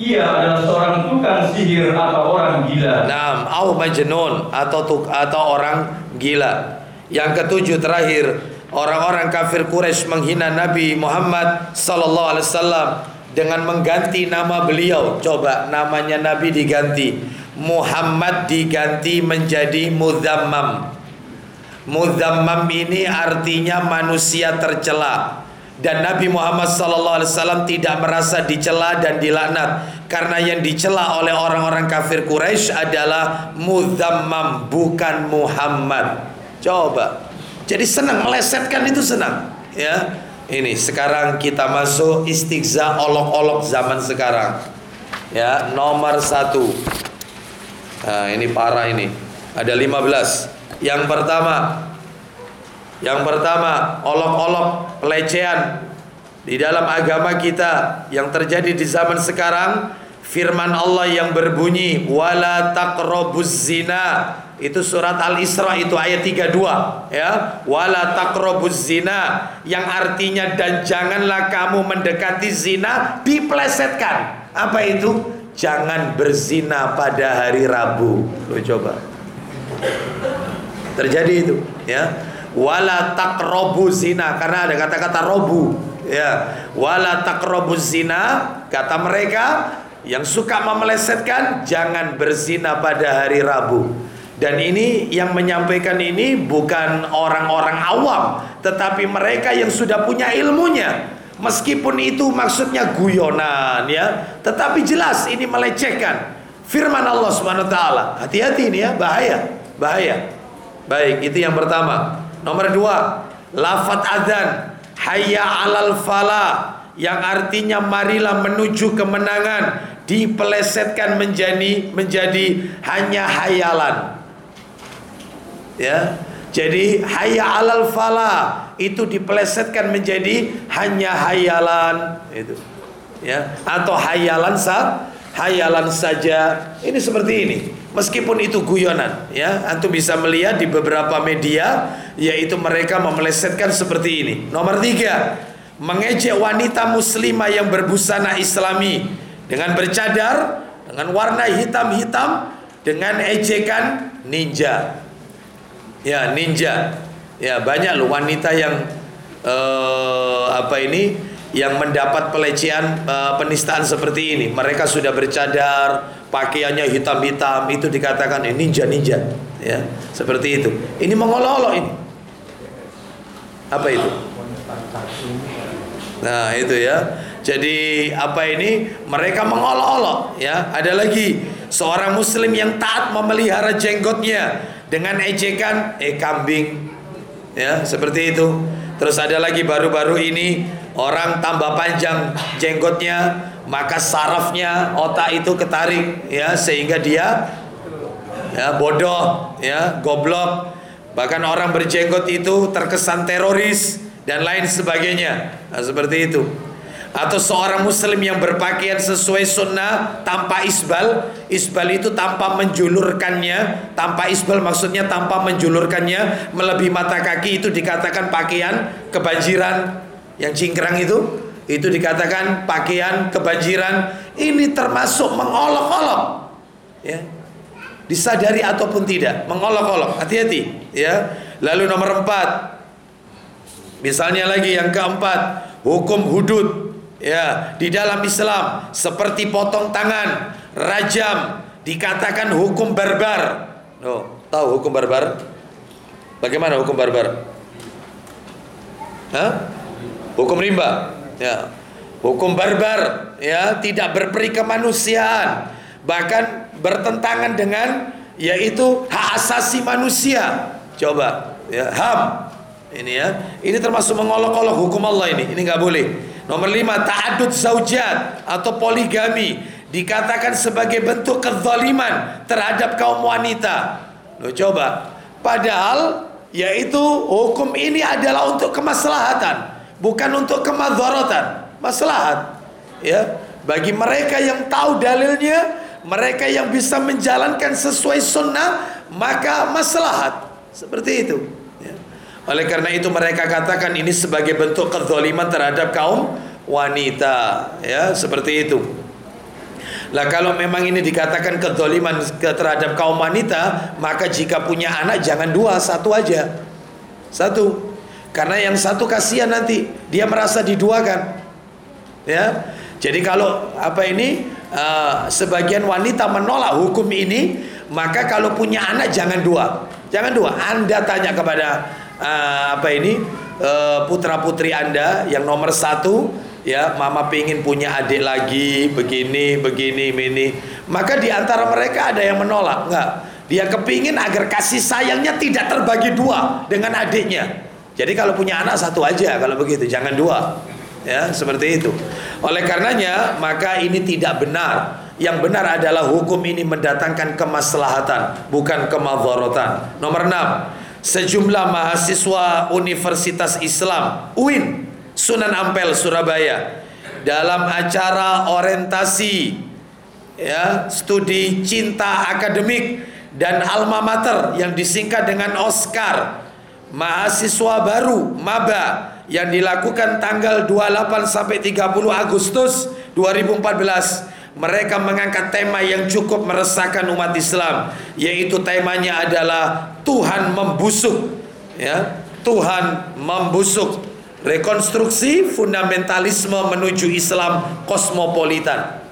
ia adalah seorang tukang sihir atau orang gila. Naam, au majnun atau tuk, atau orang gila. Yang ketujuh terakhir, orang-orang kafir Quraisy menghina Nabi Muhammad sallallahu alaihi wasallam dengan mengganti nama beliau. Coba namanya Nabi diganti. Muhammad diganti menjadi Mudzammam. Mudzammam ini artinya manusia tercela dan Nabi Muhammad SAW tidak merasa dicela dan dilaknat karena yang dicela oleh orang-orang kafir Quraisy adalah mudzammam bukan Muhammad. Coba. Jadi senang melesetkan itu senang, ya. Ini sekarang kita masuk istighza olok-olok zaman sekarang. Ya, nomor satu. Nah, ini parah ini. Ada 15. Yang pertama Yang pertama Olok-olok pelecehan Di dalam agama kita Yang terjadi di zaman sekarang Firman Allah yang berbunyi Wala taqrabuz zina. Itu surat Al-Isra itu ayat 32 ya. Wala taqrabuz zina Yang artinya dan janganlah kamu mendekati zina Diplesetkan. Apa itu? Jangan berzina pada hari Rabu. Lo coba. Terjadi itu ya wala taqrabu zina. Karena ada kata-kata robu. Ya. Wala taqrabu zina kata mereka yang suka memelesetkan jangan berzina pada hari Rabu. Dan ini yang menyampaikan ini bukan orang-orang awam. Tetapi mereka yang sudah punya ilmunya. Meskipun itu maksudnya guyonan ya. Tetapi jelas ini melecehkan. Firman Allah Subhanahu wa taala. Hati-hati ini ya. Bahaya. Bahaya. Baik, itu yang pertama. Nomor dua, lafat adzan hayya alal falah yang artinya marilah menuju kemenangan dipelesetkan menjadi menjadi hanya hayalan. Ya. Jadi hayya alal falah itu dipelesetkan menjadi hanya hayalan itu. Ya, atau hayalan sa hayalan saja. Ini seperti ini. Meskipun itu guyonan, ya, antum bisa melihat di beberapa media, yaitu mereka memelesetkan seperti ini. Nomor tiga, mengejek wanita muslimah yang berbusana Islami dengan bercadar, dengan warna hitam-hitam, dengan ejekan ninja. Ya, ninja. Ya, banyak loh wanita yang uh, apa ini yang mendapat pelecehan uh, penistaan seperti ini. Mereka sudah bercadar, pakaiannya hitam-hitam, itu dikatakan ini ninja-ninja, ya. Seperti itu. Ini mengolok-olok ini. Apa itu? Nah, itu ya. Jadi apa ini? Mereka mengolok-olok, ya. Ada lagi seorang muslim yang taat memelihara jenggotnya dengan ejekan eh kambing. Ya, seperti itu. Terus ada lagi baru-baru ini orang tambah panjang jenggotnya maka sarafnya otak itu ketarik ya sehingga dia ya bodoh ya goblok. Bahkan orang berjenggot itu terkesan teroris dan lain sebagainya. Nah, seperti itu. Atau seorang muslim yang berpakaian sesuai sunnah tanpa isbal isbal itu tanpa menjulurkannya tanpa isbal maksudnya tanpa menjulurkannya melebihi mata kaki itu dikatakan pakaian kebanjiran yang cingkrang itu itu dikatakan pakaian kebanjiran ini termasuk mengolok-olok ya disadari ataupun tidak mengolok-olok hati-hati ya lalu nomor empat misalnya lagi yang keempat hukum hudud ya di dalam Islam seperti potong tangan, rajam dikatakan hukum barbar. Oh, tahu hukum barbar? Bagaimana hukum barbar? Hah? Hukum rimba. Ya. Hukum barbar ya, tidak berperi kemanusiaan, bahkan bertentangan dengan yaitu hak asasi manusia. Coba ya, HAM. Ini ya. Ini termasuk mengolok-olok hukum Allah ini. Ini nggak boleh. Nomor lima, ta'adud zaujat atau poligami dikatakan sebagai bentuk kezaliman terhadap kaum wanita. Lo coba. Padahal yaitu hukum ini adalah untuk kemaslahatan, bukan untuk kemadharatan. Maslahat. Ya. Bagi mereka yang tahu dalilnya, mereka yang bisa menjalankan sesuai sunnah, maka maslahat. Seperti itu. Oleh karena itu mereka katakan ini sebagai bentuk kezaliman terhadap kaum wanita, ya, seperti itu. Lah kalau memang ini dikatakan kezaliman terhadap kaum wanita, maka jika punya anak jangan dua, satu aja. Satu. Karena yang satu kasihan nanti dia merasa diduakan. Ya. Jadi kalau apa ini uh, sebagian wanita menolak hukum ini, maka kalau punya anak jangan dua. Jangan dua. Anda tanya kepada uh, apa ini uh, putra putri anda yang nomor satu ya mama pengen punya adik lagi begini begini ini maka di antara mereka ada yang menolak enggak dia kepingin agar kasih sayangnya tidak terbagi dua dengan adiknya jadi kalau punya anak satu aja kalau begitu. Jangan dua. Ya seperti itu. Oleh karenanya maka ini tidak benar. Yang benar adalah hukum ini mendatangkan kemaslahatan bukan kemadharatan nomor enam. Sejumlah mahasiswa Universitas Islam UIN Sunan Ampel Surabaya dalam acara orientasi ya studi cinta akademik dan alma mater yang disingkat dengan Oscar mahasiswa baru maba yang dilakukan tanggal 28 sampai 30 Agustus 2014 mereka mengangkat tema yang cukup meresahkan umat Islam yaitu temanya adalah Tuhan membusuk. Ya Tuhan membusuk. Rekonstruksi fundamentalisme menuju Islam kosmopolitan.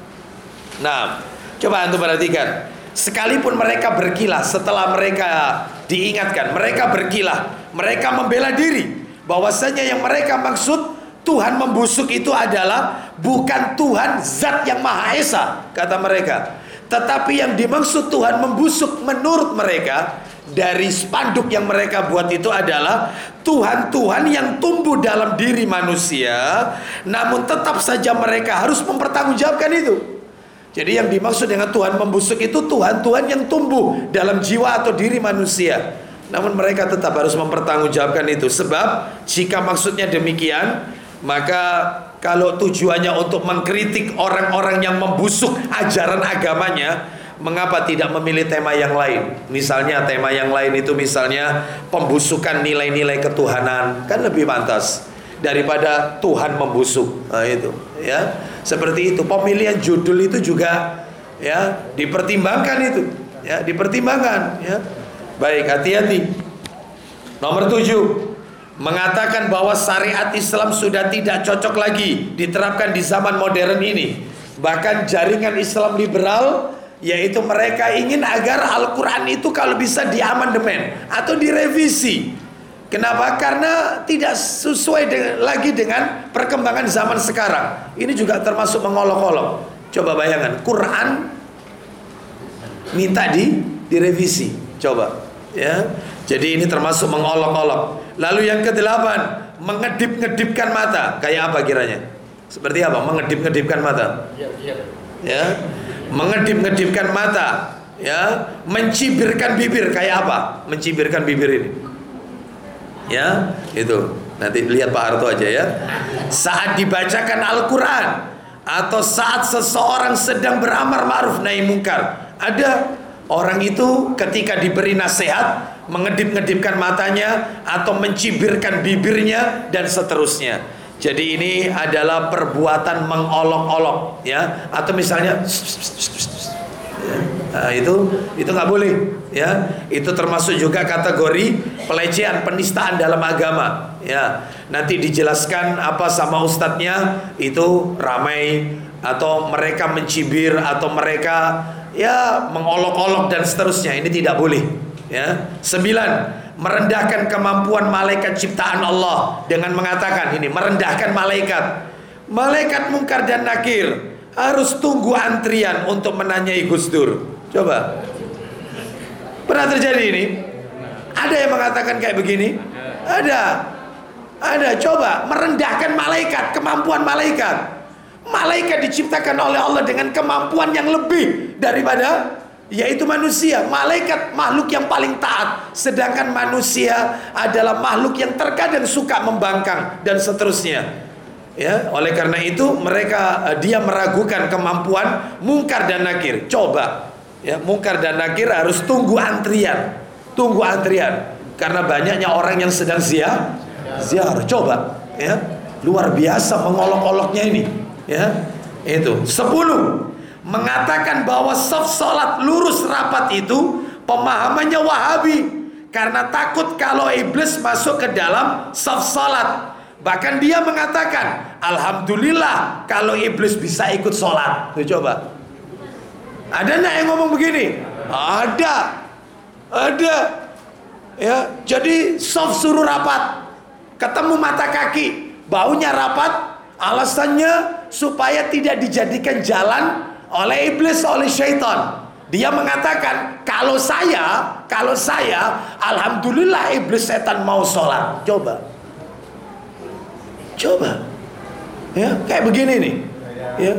Nah coba antum perhatikan. Sekalipun mereka berkilah setelah mereka diingatkan mereka berkilah mereka membela diri bahwasanya yang mereka maksud Tuhan membusuk itu adalah bukan Tuhan zat yang Maha Esa kata mereka. Tetapi yang dimaksud Tuhan membusuk menurut mereka dari spanduk yang mereka buat itu adalah Tuhan-Tuhan yang tumbuh dalam diri manusia namun tetap saja mereka harus mempertanggungjawabkan itu. Jadi yang dimaksud dengan Tuhan membusuk itu Tuhan-Tuhan yang tumbuh dalam jiwa atau diri manusia. Namun mereka tetap harus mempertanggungjawabkan itu sebab jika maksudnya demikian maka kalau tujuannya untuk mengkritik orang-orang yang membusuk ajaran agamanya, mengapa tidak memilih tema yang lain? Misalnya tema yang lain itu misalnya pembusukan nilai-nilai ketuhanan, kan lebih pantas daripada Tuhan membusuk. Nah, itu, ya. Seperti itu. Pemilihan judul itu juga ya dipertimbangkan itu, ya, dipertimbangkan, ya. Baik, hati-hati. Nomor tujuh mengatakan bahwa syariat Islam sudah tidak cocok lagi diterapkan di zaman modern ini. Bahkan jaringan Islam liberal yaitu mereka ingin agar Al-Qur'an itu kalau bisa diamandemen atau direvisi. Kenapa? Karena tidak sesuai dengan, lagi dengan perkembangan zaman sekarang. Ini juga termasuk mengolok-olok. Coba bayangkan, Quran minta di direvisi. Coba, ya. Jadi ini termasuk mengolok-olok. Lalu yang kedelapan, mengedip-ngedipkan mata. Kayak apa kiranya? Seperti apa? Mengedip-ngedipkan mata. Ya, ya. ya. Mengedip-ngedipkan mata, ya. Mencibirkan bibir kayak apa? Mencibirkan bibir ini. Ya, itu. Nanti lihat Pak Harto aja ya. Saat dibacakan Al-Quran atau saat seseorang sedang beramar ma'ruf nahi mungkar, ada orang itu ketika diberi nasihat mengedip-ngedipkan matanya atau mencibirkan bibirnya dan seterusnya. Jadi ini adalah perbuatan mengolok-olok ya atau misalnya Nah, itu itu nggak boleh ya. Itu termasuk juga kategori pelecehan penistaan dalam agama ya. Nanti dijelaskan apa sama ustadznya itu ramai atau mereka mencibir atau mereka ya mengolok-olok dan seterusnya. Ini tidak boleh ya. Sembilan merendahkan kemampuan malaikat ciptaan Allah dengan mengatakan ini merendahkan malaikat. Malaikat mungkar dan nakir harus tunggu antrian untuk menanyai Gus Dur Coba. Pernah terjadi ini? Ada yang mengatakan kayak begini? Ada. Ada. Coba merendahkan malaikat, kemampuan malaikat. Malaikat diciptakan oleh Allah dengan kemampuan yang lebih daripada yaitu manusia. Malaikat makhluk yang paling taat, sedangkan manusia adalah makhluk yang terkadang suka membangkang dan seterusnya. Ya, oleh karena itu mereka eh, dia meragukan kemampuan mungkar dan nakir. Coba ya mungkar dan nakir harus tunggu antrian. Tunggu antrian. Karena banyaknya orang yang sedang ziarah ziarah. Coba ya. Luar biasa mengolok-oloknya ini ya. Itu. Sepuluh. Mengatakan bahwa saf salat lurus rapat itu pemahamannya wahabi. Karena takut kalau iblis masuk ke dalam saf salat. Bahkan dia mengatakan alhamdulillah kalau iblis bisa ikut tuh coba ada enggak yang ngomong begini? Ada. Ada. Ya, jadi soft suruh rapat. Ketemu mata kaki, baunya rapat, alasannya supaya tidak dijadikan jalan oleh iblis, oleh syaitan. Dia mengatakan, kalau saya, kalau saya, alhamdulillah iblis setan mau sholat. Coba. Coba. Ya, kayak begini nih. Ya.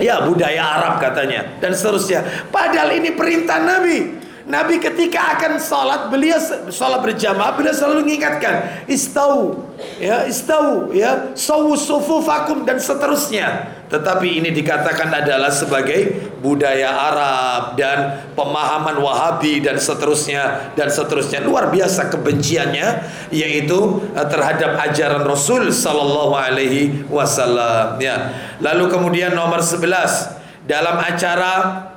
Ya budaya Arab katanya dan seterusnya. Padahal ini perintah Nabi. Nabi ketika akan sholat beliau sholat berjamaah beliau selalu mengingatkan istau ya istau ya sawu dan seterusnya. Tetapi ini dikatakan adalah sebagai budaya Arab dan pemahaman Wahabi dan seterusnya dan seterusnya. Luar biasa kebenciannya yaitu eh, terhadap ajaran Rasul sallallahu alaihi wasallam ya. Lalu kemudian nomor 11 dalam acara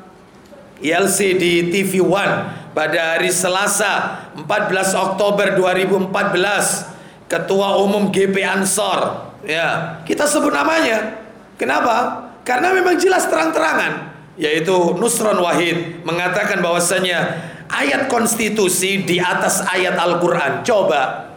ILC di TV One pada hari Selasa 14 Oktober 2014 Ketua Umum GP Ansor. Ya kita sebut namanya. Kenapa? Karena memang jelas terang-terangan yaitu Nusron Wahid mengatakan bahwasanya ayat konstitusi di atas ayat Al-Qur'an. Coba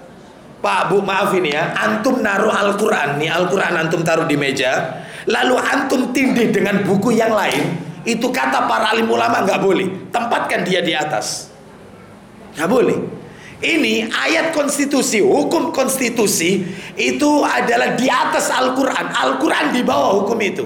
Pak Bu maaf ini ya. Antum naruh Al-Qur'an nih Al-Qur'an antum taruh di meja lalu antum tindih dengan buku yang lain itu kata para alim ulama nggak boleh. Tempatkan dia di atas. Nggak boleh. Ini ayat konstitusi, hukum konstitusi itu adalah di atas Al-Quran. Al-Quran di bawah hukum itu.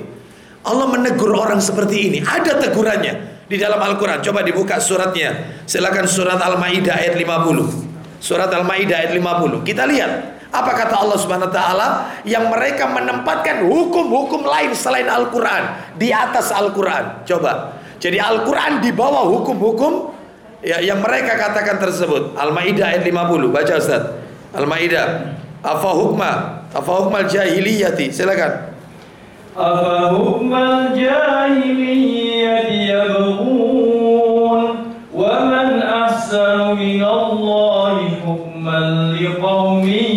Allah menegur orang seperti ini. Ada tegurannya di dalam Al-Quran. Coba dibuka suratnya. Silakan surat Al-Maidah ayat 50. Surat Al-Maidah ayat 50. Kita lihat. Apa kata Allah Subhanahu wa taala yang mereka menempatkan hukum-hukum lain selain Al-Qur'an di atas Al-Qur'an. Coba. Jadi Al-Qur'an di bawah hukum-hukum ya, yang mereka katakan tersebut. Al-Maidah ayat 50. Baca Ustaz. Al-Maidah. Afa hukma? Afa hukmal jahiliyati? Silakan. Afa hukmal jahiliyati yabghun wa man ahsanu min Allahi hukman liqaumin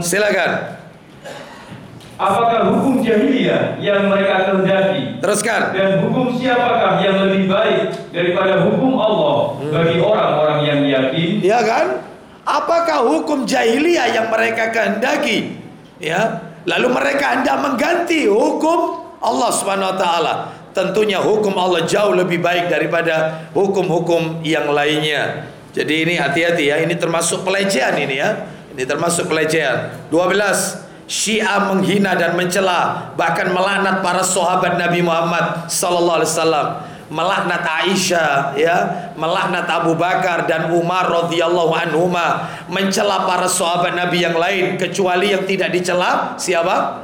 Silakan. Apakah hukum jahiliyah yang mereka kehendaki? Teruskan. Dan hukum siapakah yang lebih baik daripada hukum Allah hmm. bagi orang-orang yang yakin? Ya kan? Apakah hukum jahiliyah yang mereka kehendaki? Ya. Lalu mereka hendak mengganti hukum Allah Subhanahu wa taala. Tentunya hukum Allah jauh lebih baik daripada hukum-hukum yang lainnya. Jadi ini hati-hati ya, ini termasuk pelecehan ini ya. Ini termasuk pelecehan. 12. Syiah menghina dan mencela bahkan melaknat para sahabat Nabi Muhammad sallallahu alaihi wasallam. melaknat Aisyah ya melaknat Abu Bakar dan Umar radhiyallahu anhuma mencela para sahabat Nabi yang lain kecuali yang tidak dicela siapa?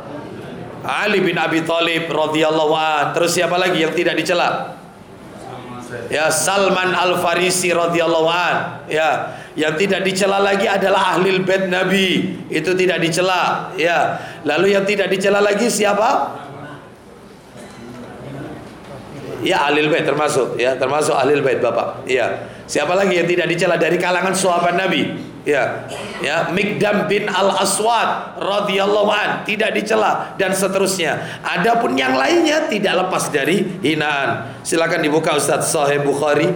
Ali bin Abi Thalib radhiyallahu an. Terus siapa lagi yang tidak dicela ya Salman Al Farisi radhiyallahu an ya yang tidak dicela lagi adalah ahli bait Nabi itu tidak dicela ya lalu yang tidak dicela lagi siapa Ya ahlil bait termasuk ya termasuk ahlil bait Bapak. Iya. Siapa lagi yang tidak dicela dari kalangan sahabat Nabi? Ya. Ya, Mikdam bin Al-Aswad radhiyallahu an tidak dicela dan seterusnya. Adapun yang lainnya tidak lepas dari hinaan. Silakan dibuka Ustaz Sahih Bukhari.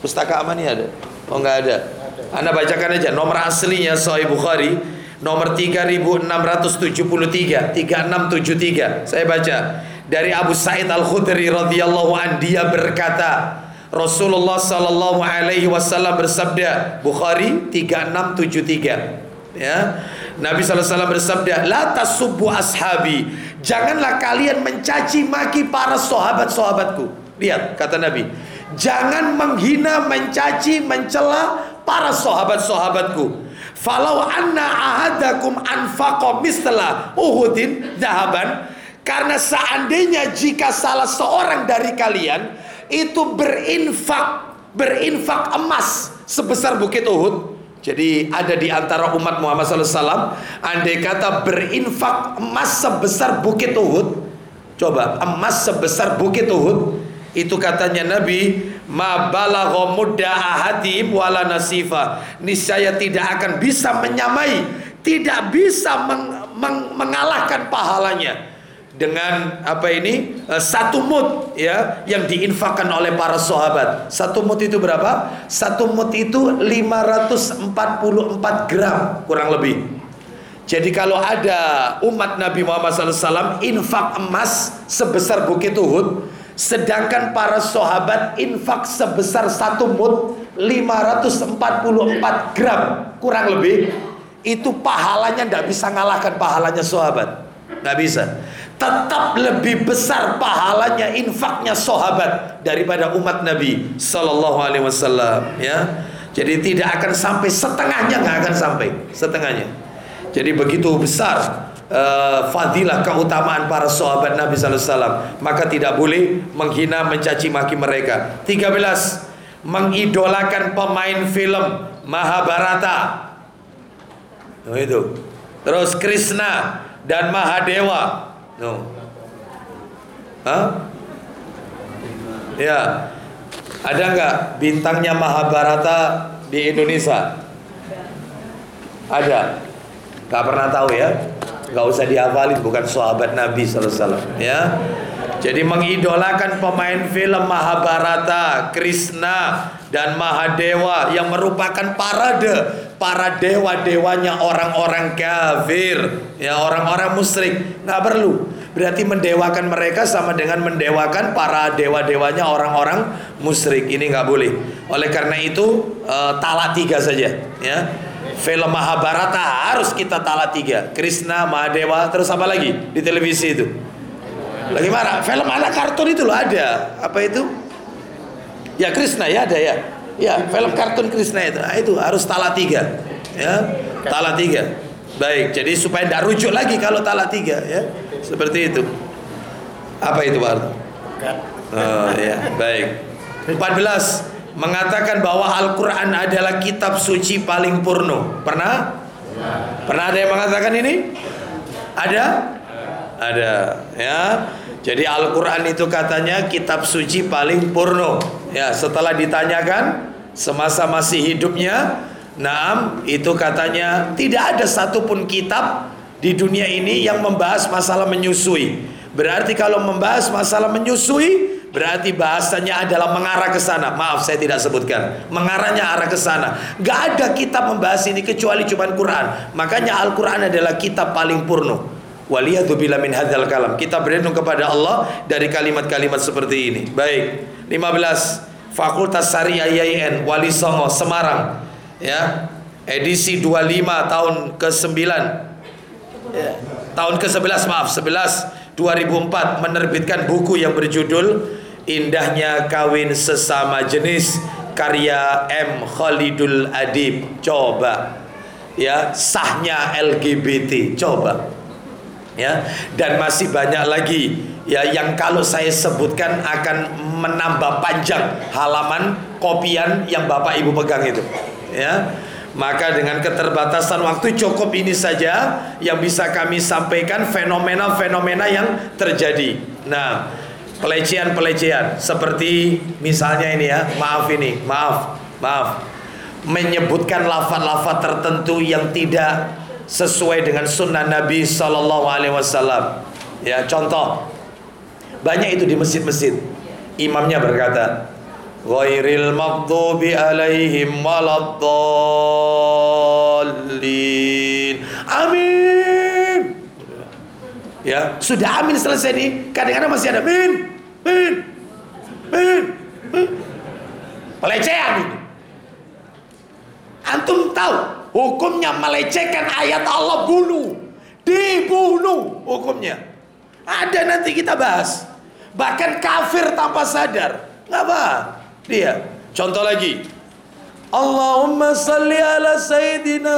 Pustaka Amani ada? Oh enggak ada. Anda bacakan aja nomor aslinya Sahih Bukhari nomor 3673 3673. Saya baca dari Abu Sa'id Al-Khudri radhiyallahu an dia berkata Rasulullah sallallahu alaihi wasallam bersabda Bukhari 3673 ya. Nabi sallallahu alaihi wasallam bersabda la tasubbu ashabi. Janganlah kalian mencaci maki para sahabat-sahabatku. Lihat kata Nabi. Jangan menghina mencaci mencela para sahabat-sahabatku. Falau anna ahadakum anfaqa misla uhudin dahaban. Karena seandainya jika salah seorang dari kalian itu berinfak, berinfak emas sebesar bukit Uhud. Jadi ada di antara umat Muhammad SAW, andai kata berinfak emas sebesar bukit Uhud, coba emas sebesar bukit Uhud, itu katanya Nabi, ma balagha mudda. Niscaya tidak akan bisa menyamai, tidak bisa meng, meng, mengalahkan pahalanya dengan apa ini eh, satu mut ya yang diinfakkan oleh para sahabat. Satu mut itu berapa? Satu mut itu 544 gram kurang lebih. Jadi kalau ada umat Nabi Muhammad SAW infak emas sebesar bukit Uhud, sedangkan para sahabat infak sebesar satu mut 544 gram kurang lebih, itu pahalanya tidak bisa ngalahkan pahalanya sahabat, nggak bisa tetap lebih besar pahalanya infaknya sahabat daripada umat Nabi Sallallahu Alaihi Wasallam ya. Jadi tidak akan sampai setengahnya nggak akan sampai setengahnya. Jadi begitu besar uh, fadilah keutamaan para sahabat Nabi Wasallam maka tidak boleh menghina mencaci maki mereka. 13 mengidolakan pemain film Mahabharata. Oh, itu. Terus Krishna dan Mahadewa No. Hah? Ya. Ada nggak bintangnya Mahabharata di Indonesia? Ada. Gak pernah tahu ya? Gak usah dihafalin, bukan sahabat Nabi SAW. Ya. Jadi mengidolakan pemain film Mahabharata, Krishna dan Mahadewa yang merupakan parade para dewa-dewanya orang-orang kafir, ya orang-orang musyrik. Nggak perlu. Berarti mendewakan mereka sama dengan mendewakan para dewa-dewanya orang-orang musyrik. Ini nggak boleh. Oleh karena itu uh, talak tiga saja, ya. Film Mahabharata harus kita talak tiga. Krishna, Mahadewa, terus apa lagi di televisi itu? Lagi mana? Film anak kartun itu loh ada. Apa itu? Ya Krishna ya ada ya. Ya film kartun Krishna itu. Nah, itu harus tala tiga. Ya tala tiga. Baik. Jadi supaya tidak rujuk lagi kalau tala tiga ya. Seperti itu. Apa itu Pak Oh ya baik. 14 mengatakan bahwa Al-Quran adalah kitab suci paling purno. Pernah? Pernah ada yang mengatakan ini? Ada? Ada ya. Jadi Al-Quran itu katanya kitab suci paling purno. Ya setelah ditanyakan semasa masih hidupnya Naam itu katanya tidak ada satupun kitab di dunia ini yang membahas masalah menyusui. Berarti kalau membahas masalah menyusui berarti bahasanya adalah mengarah ke sana. Maaf saya tidak sebutkan. Mengarahnya arah ke sana. Gak ada kitab membahas ini kecuali cuma Quran. Makanya Al-Quran adalah kitab paling purno Waliyadzubillah min hadzal kalam. Kita berlindung kepada Allah dari kalimat-kalimat seperti ini. Baik. 15 Fakultas Syariah IAIN Wali Songo Semarang. Ya. Edisi 25 tahun ke-9. Ya. Tahun ke-11 maaf, 11 2004 menerbitkan buku yang berjudul Indahnya kawin sesama jenis karya M Khalidul Adib. Coba. Ya, sahnya LGBT. Coba. Ya, dan masih banyak lagi ya yang kalau saya sebutkan akan menambah panjang halaman kopian yang Bapak Ibu pegang itu. Ya. Maka dengan keterbatasan waktu cukup ini saja yang bisa kami sampaikan fenomena-fenomena yang terjadi. Nah, pelecehan-pelecehan seperti misalnya ini ya maaf ini maaf maaf menyebutkan lafaz-lafaz tertentu yang tidak sesuai dengan sunnah Nabi Sallallahu Alaihi Wasallam ya contoh banyak itu di masjid-masjid imamnya berkata ghairil maghdubi alaihim waladdallin amin Ya, sudah amin selesai nih. Kadang-kadang masih ada min, min, min, min. Pelecehan itu. Antum tahu hukumnya melecehkan ayat Allah bunuh, dibunuh hukumnya. Ada nanti kita bahas. Bahkan kafir tanpa sadar, nggak apa? Dia. Contoh lagi, Allahumma salli ala Sayyidina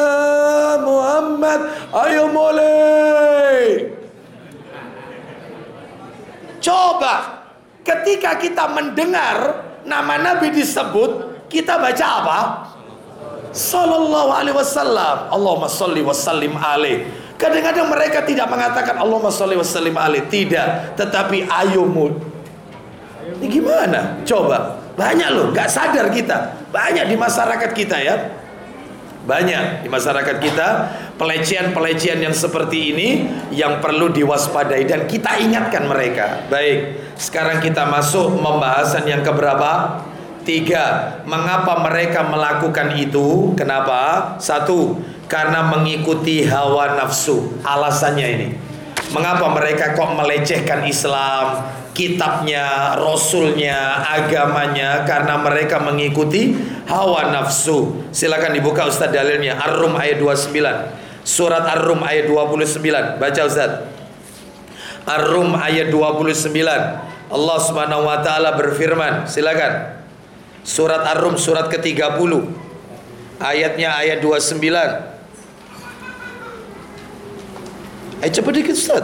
Muhammad Ayo mulai Coba ketika kita mendengar nama Nabi disebut, kita baca apa? Sallallahu alaihi wasallam. Allahumma salli wa sallim alaih. Kadang-kadang mereka tidak mengatakan Allahumma salli wa sallim alaih, tidak, tetapi ayumu. Ini gimana? Coba. Banyak loh, gak sadar kita. Banyak di masyarakat kita ya. Banyak di masyarakat kita pelecehan-pelecehan yang seperti ini yang perlu diwaspadai dan kita ingatkan mereka. Baik, sekarang kita masuk pembahasan yang keberapa? Tiga, mengapa mereka melakukan itu? Kenapa? Satu, karena mengikuti hawa nafsu. Alasannya ini. Mengapa mereka kok melecehkan Islam, kitabnya, rasulnya, agamanya karena mereka mengikuti hawa nafsu. Silakan dibuka Ustaz dalilnya Ar-Rum ayat 29. Surat Ar-Rum ayat 29. Baca Ustaz. Ar-Rum ayat 29. Allah Subhanahu wa taala berfirman, silakan. Surat Ar-Rum surat ke-30. Ayatnya ayat 29. Eh cepat dikit Ustaz.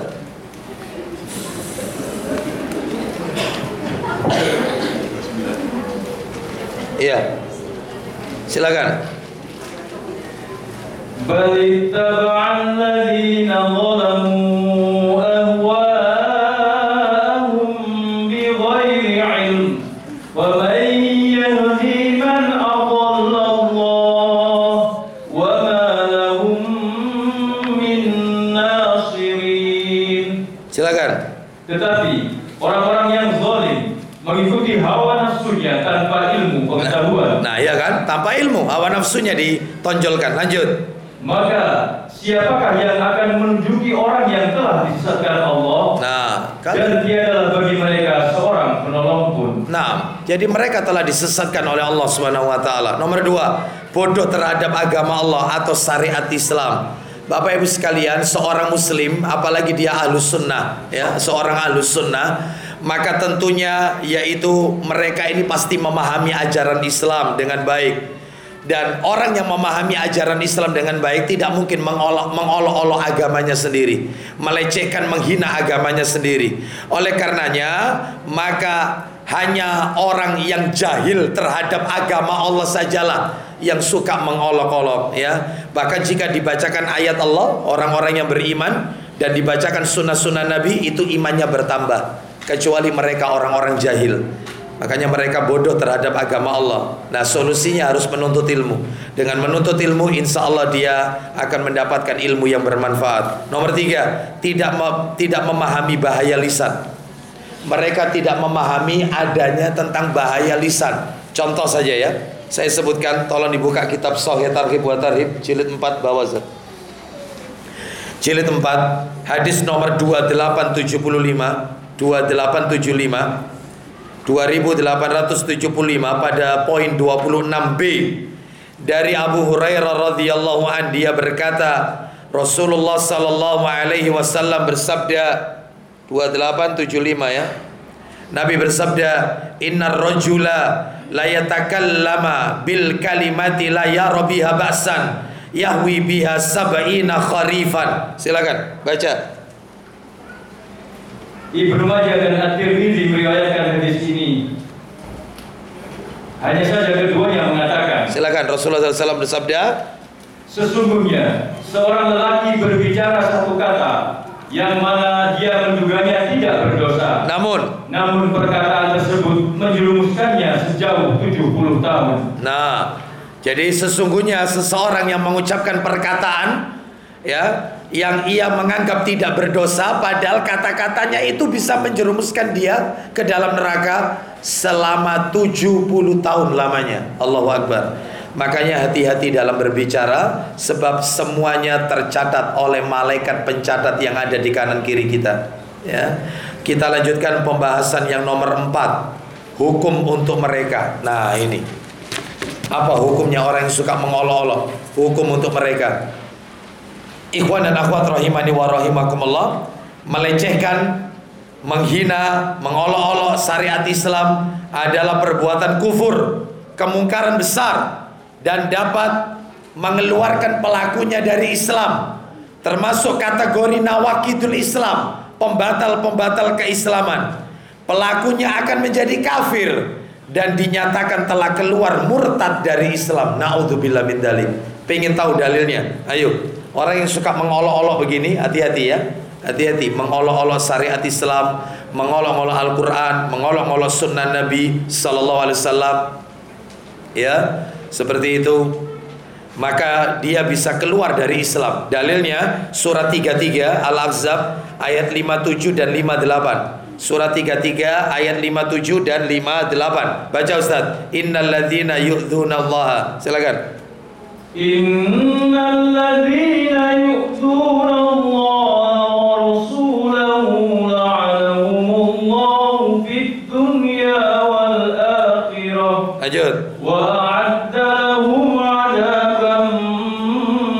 Iya. Silakan. بل اتبع الذين ظلموا Tanpa ilmu, hawa nafsunya ditonjolkan. Lanjut. Maka siapakah yang akan menunjuki orang yang telah disesatkan Allah Nah, kan? dan tiadalah bagi mereka seorang penolong pun. Nah, jadi mereka telah disesatkan oleh Allah Subhanahu wa taala. Nomor dua, bodoh terhadap agama Allah atau syariat Islam. Bapak Ibu sekalian, seorang muslim apalagi dia ahlus sunnah ya, seorang ahlus sunnah maka tentunya yaitu mereka ini pasti memahami ajaran Islam dengan baik dan orang yang memahami ajaran Islam dengan baik tidak mungkin mengolok mengolok-olok agamanya sendiri, melecehkan, menghina agamanya sendiri. Oleh karenanya, maka hanya orang yang jahil terhadap agama Allah sajalah yang suka mengolok-olok ya. Bahkan jika dibacakan ayat Allah, orang-orang yang beriman dan dibacakan sunnah-sunnah Nabi itu imannya bertambah kecuali mereka orang-orang jahil. Makanya mereka bodoh terhadap agama Allah. Nah solusinya harus menuntut ilmu. Dengan menuntut ilmu, insya Allah dia akan mendapatkan ilmu yang bermanfaat. Nomor tiga, tidak mem- tidak memahami bahaya lisan. Mereka tidak memahami adanya tentang bahaya lisan. Contoh saja ya, saya sebutkan. Tolong dibuka kitab Sahih Tarhib wa Tarhib jilid 4 bawah Zat. Jilid 4 Hadis nomor 2875 2875 2875 pada poin 26B dari Abu Hurairah radhiyallahu an dia berkata Rasulullah sallallahu alaihi wasallam bersabda 2875 ya Nabi bersabda, "Innar rajula la yatakallama bil kalimati la yara biha ba'san yahwi biha sab'ina kharifan." Silakan baca. Ibnu Majah dan At-Tirmidzi meriwayatkan hadis ini. Hanya saja keduanya mengatakan, Silakan Rasulullah SAW bersabda, sesungguhnya seorang lelaki berbicara satu kata yang mana dia menduganya tidak berdosa. namun Namun perkataan tersebut menjerumuskannya sejauh 70 tahun. Nah, jadi sesungguhnya seseorang yang mengucapkan perkataan ya yang ia menganggap tidak berdosa padahal kata-katanya itu bisa menjerumuskan dia ke dalam neraka selama 70 tahun lamanya. Allahu Akbar. Makanya hati-hati dalam berbicara sebab semuanya tercatat oleh malaikat pencatat yang ada di kanan kiri kita. Ya. Kita lanjutkan pembahasan yang nomor 4. Hukum untuk mereka. Nah, ini. Apa hukumnya orang yang suka mengolok-olok? Hukum untuk mereka. Ikhwan dan akhwat rahimani wa rahimakumullah, melecehkan, menghina, mengolok-olok syariat Islam adalah perbuatan kufur, kemungkaran besar dan dapat mengeluarkan pelakunya dari Islam termasuk kategori nawakidul Islam pembatal-pembatal keislaman. Pelakunya akan menjadi kafir dan dinyatakan telah keluar murtad dari Islam. Naudzubillah min dalik. Pengen tahu dalilnya? Ayo orang yang suka mengolok-olok begini hati-hati ya hati-hati mengolok-olok syariat Islam mengolok-olok Al-Quran mengolok-olok sunnah Nabi Sallallahu Alaihi Wasallam ya seperti itu maka dia bisa keluar dari Islam. Dalilnya surat 33 Al-Ahzab ayat 57 dan 58. Surat 33 ayat 57 dan 58. Baca Ustaz. Innal ladzina yu'dzuna Allah. Silakan. Innal ladzina yu'dzuna Allah wa rasulahu la'anahumullahu fid dunya wal akhirah Lanjut. wa a'adda lahum 'adaban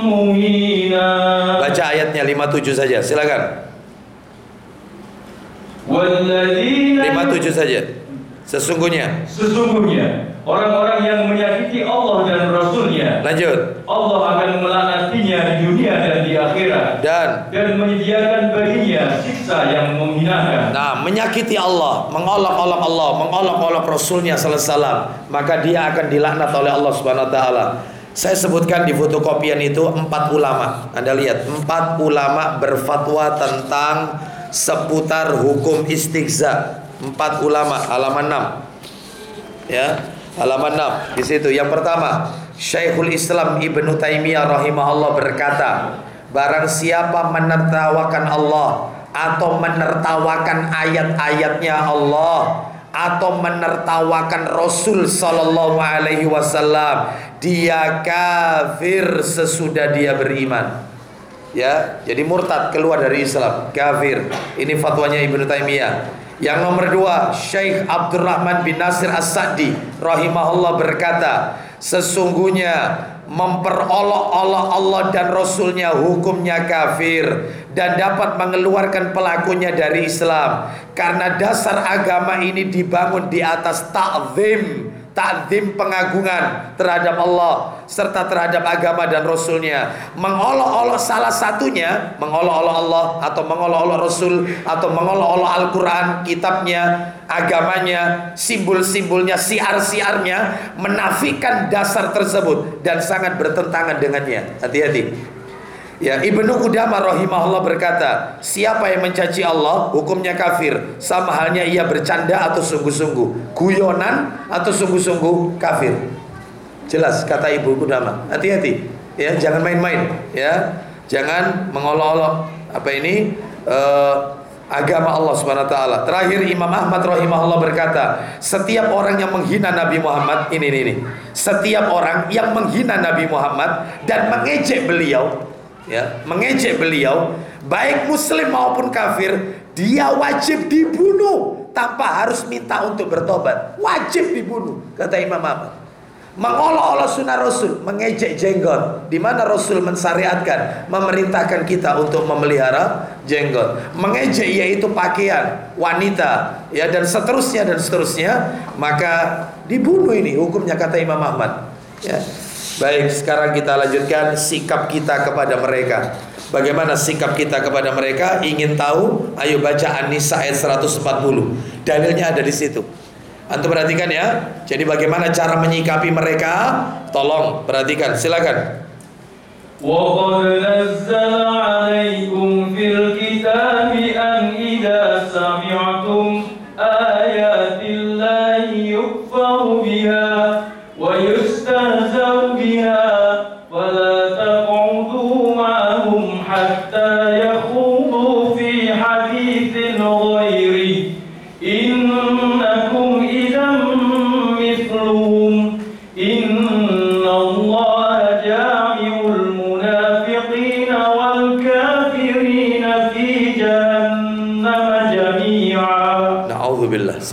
muhina. Baca ayatnya 57 saja. Silakan. Walladzina 57 saja. Sesungguhnya. Sesungguhnya orang-orang yang menyakiti Allah dan Rasulnya Lanjut. Allah akan melaknatinya di dunia dan di akhirat Dan dan menyediakan baginya siksa yang menghinakan. Nah, menyakiti Allah, mengolok-olok Allah, mengolok-olok Rasulnya sallallahu alaihi wasallam, maka dia akan dilaknat oleh Allah Subhanahu wa taala. Saya sebutkan di fotokopian itu empat ulama. Anda lihat, empat ulama berfatwa tentang seputar hukum istighza. Empat ulama, halaman 6. Ya, halaman 6. Di situ. Yang pertama, Syekhul Islam Ibnu Taimiyah rahimahullah berkata, barang siapa menertawakan Allah atau menertawakan ayat-ayatnya Allah atau menertawakan Rasul sallallahu alaihi wasallam dia kafir sesudah dia beriman. Ya jadi murtad keluar dari Islam kafir. Ini fatwanya Ibnu Taimiyah yang nomor dua Syekh Abdurrahman bin Nasir As-Sa'di rahimahullah berkata sesungguhnya memperolok-olok Allah dan Rasulnya hukumnya kafir dan dapat mengeluarkan pelakunya dari Islam. Karena dasar agama ini dibangun di atas ta'zim ta'zim pengagungan terhadap Allah serta terhadap agama dan Rasulnya. Mengolok-olok salah satunya mengolok-olok Allah atau mengolok-olok Rasul atau mengolok-olok Al-Quran kitabnya agamanya simbol-simbolnya siar-siarnya menafikan dasar tersebut dan sangat bertentangan dengannya. Hati-hati Ya, Ibnu Qudamah rahimahullah berkata, siapa yang mencaci Allah, hukumnya kafir. Sama halnya ia bercanda atau sungguh-sungguh, guyonan atau sungguh-sungguh kafir. Jelas kata Ibu Qudamah. Hati-hati, ya, jangan main-main, ya. Jangan mengolok-olok apa ini uh, agama Allah Subhanahu wa taala. Terakhir Imam Ahmad rahimahullah berkata, setiap orang yang menghina Nabi Muhammad ini ini, ini. Setiap orang yang menghina Nabi Muhammad dan mengejek beliau ya mengejek beliau baik muslim maupun kafir dia wajib dibunuh tanpa harus minta untuk bertobat wajib dibunuh kata Imam Ahmad mengolok-olok sunnah Rasul, mengejek jenggot. Di mana Rasul mensyariatkan, memerintahkan kita untuk memelihara jenggot. Mengejek yaitu pakaian wanita, ya dan seterusnya dan seterusnya, maka dibunuh ini hukumnya kata Imam Ahmad. Ya. Baik, sekarang kita lanjutkan sikap kita kepada mereka. Bagaimana sikap kita kepada mereka? Ingin tahu? Ayo baca An-Nisa ayat 140. Dalilnya ada di situ. Antum perhatikan ya. Jadi bagaimana cara menyikapi mereka? Tolong perhatikan, silakan. وقد نزل عليكم في الكتاب أن إذا سمعتم آيات الله يكفر بها ويستهزأ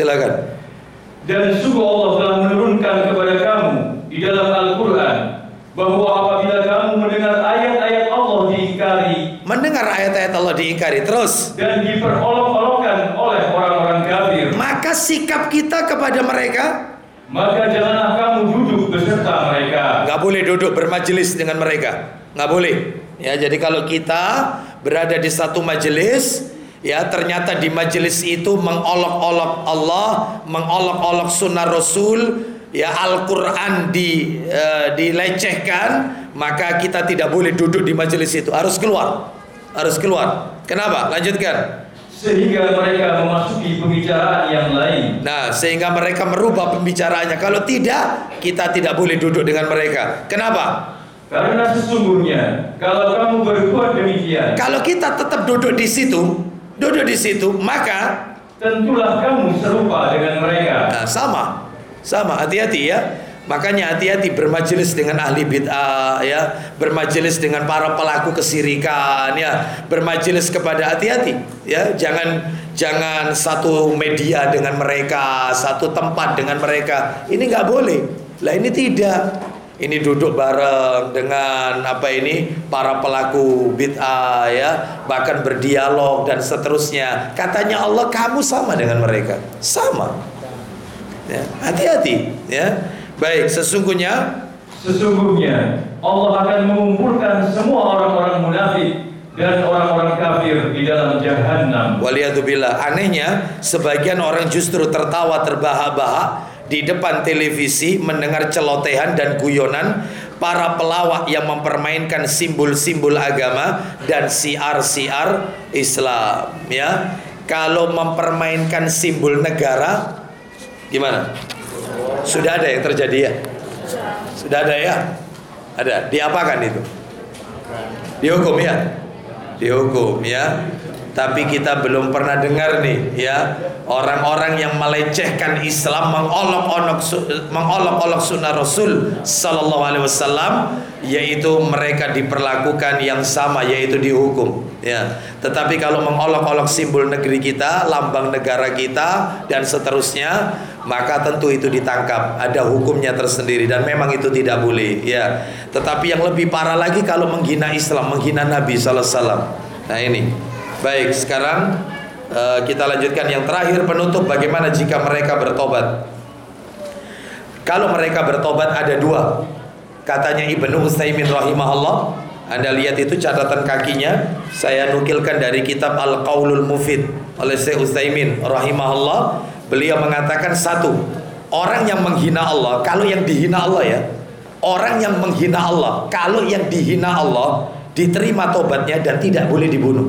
Silakan. Dan sungguh Allah telah menurunkan kepada kamu di dalam Al-Quran bahwa apabila kamu mendengar ayat-ayat Allah diingkari Mendengar ayat-ayat Allah diingkari terus. dan diperolok-olokkan oleh orang-orang kafir, Maka sikap kita kepada mereka maka janganlah kamu duduk beserta mereka. nggak boleh duduk bermajelis dengan mereka. nggak boleh. Ya, jadi kalau kita berada di satu majelis ya ternyata di majelis itu mengolok-olok Allah, mengolok-olok sunnah Rasul, ya Al-Qur'an di eh, dilecehkan, maka kita tidak boleh duduk di majelis itu, harus keluar. Harus keluar. Kenapa? Lanjutkan. Sehingga mereka memasuki pembicaraan yang lain. Nah, sehingga mereka merubah pembicaraannya. Kalau tidak, kita tidak boleh duduk dengan mereka. Kenapa? Karena sesungguhnya kalau kamu berbuat demikian, Kalau kita tetap duduk di situ, duduk di situ, maka tentulah kamu serupa dengan mereka. nah, sama, sama. Hati-hati ya. Makanya hati-hati bermajelis dengan ahli bid'ah ya, bermajelis dengan para pelaku kesirikan ya, bermajelis kepada hati-hati ya. Jangan jangan satu media dengan mereka, satu tempat dengan mereka. Ini nggak boleh. Lah ini tidak. Ini duduk bareng dengan apa ini para pelaku bid'ah ya, bahkan berdialog dan seterusnya. Katanya Allah kamu sama dengan mereka. Sama. Ya, hati-hati ya. Baik, sesungguhnya Sesungguhnya Allah akan mengumpulkan semua orang-orang munafik dan orang-orang kafir di dalam jahanam. waliyadzubillah anehnya sebagian orang justru tertawa terbahak-bahak di depan televisi mendengar celotehan dan guyonan para pelawak yang mempermainkan simbol-simbol agama dan siar-siar Islam ya. Kalau mempermainkan simbol negara gimana? Sudah ada yang terjadi ya? Sudah ada ya? Ada. Diapakan itu? Dihukum ya? Dihukum ya. Tapi kita belum pernah dengar nih ya. Orang-orang yang melecehkan Islam mengolok-olok mengolok-olok sunnah Rasul sallallahu alaihi wasallam yaitu mereka diperlakukan yang sama yaitu dihukum ya. Tetapi kalau mengolok-olok simbol negeri kita, lambang negara kita dan seterusnya maka tentu itu ditangkap. Ada hukumnya tersendiri dan memang itu tidak boleh ya. Tetapi yang lebih parah lagi kalau menghina Islam menghina Nabi sallallahu alaihi wasallam. Nah ini baik sekarang eh, kita lanjutkan yang terakhir penutup bagaimana jika mereka bertobat? Kalau mereka bertobat ada dua. Katanya Ibnu Utsaimin rahimahullah anda lihat itu catatan kakinya. Saya nukilkan dari kitab Al-Qaulul Mufid oleh Syekh Utsaimin rahimahullah. Beliau mengatakan satu orang yang menghina Allah kalau yang dihina Allah ya orang yang menghina Allah kalau yang dihina Allah diterima tobatnya dan tidak boleh dibunuh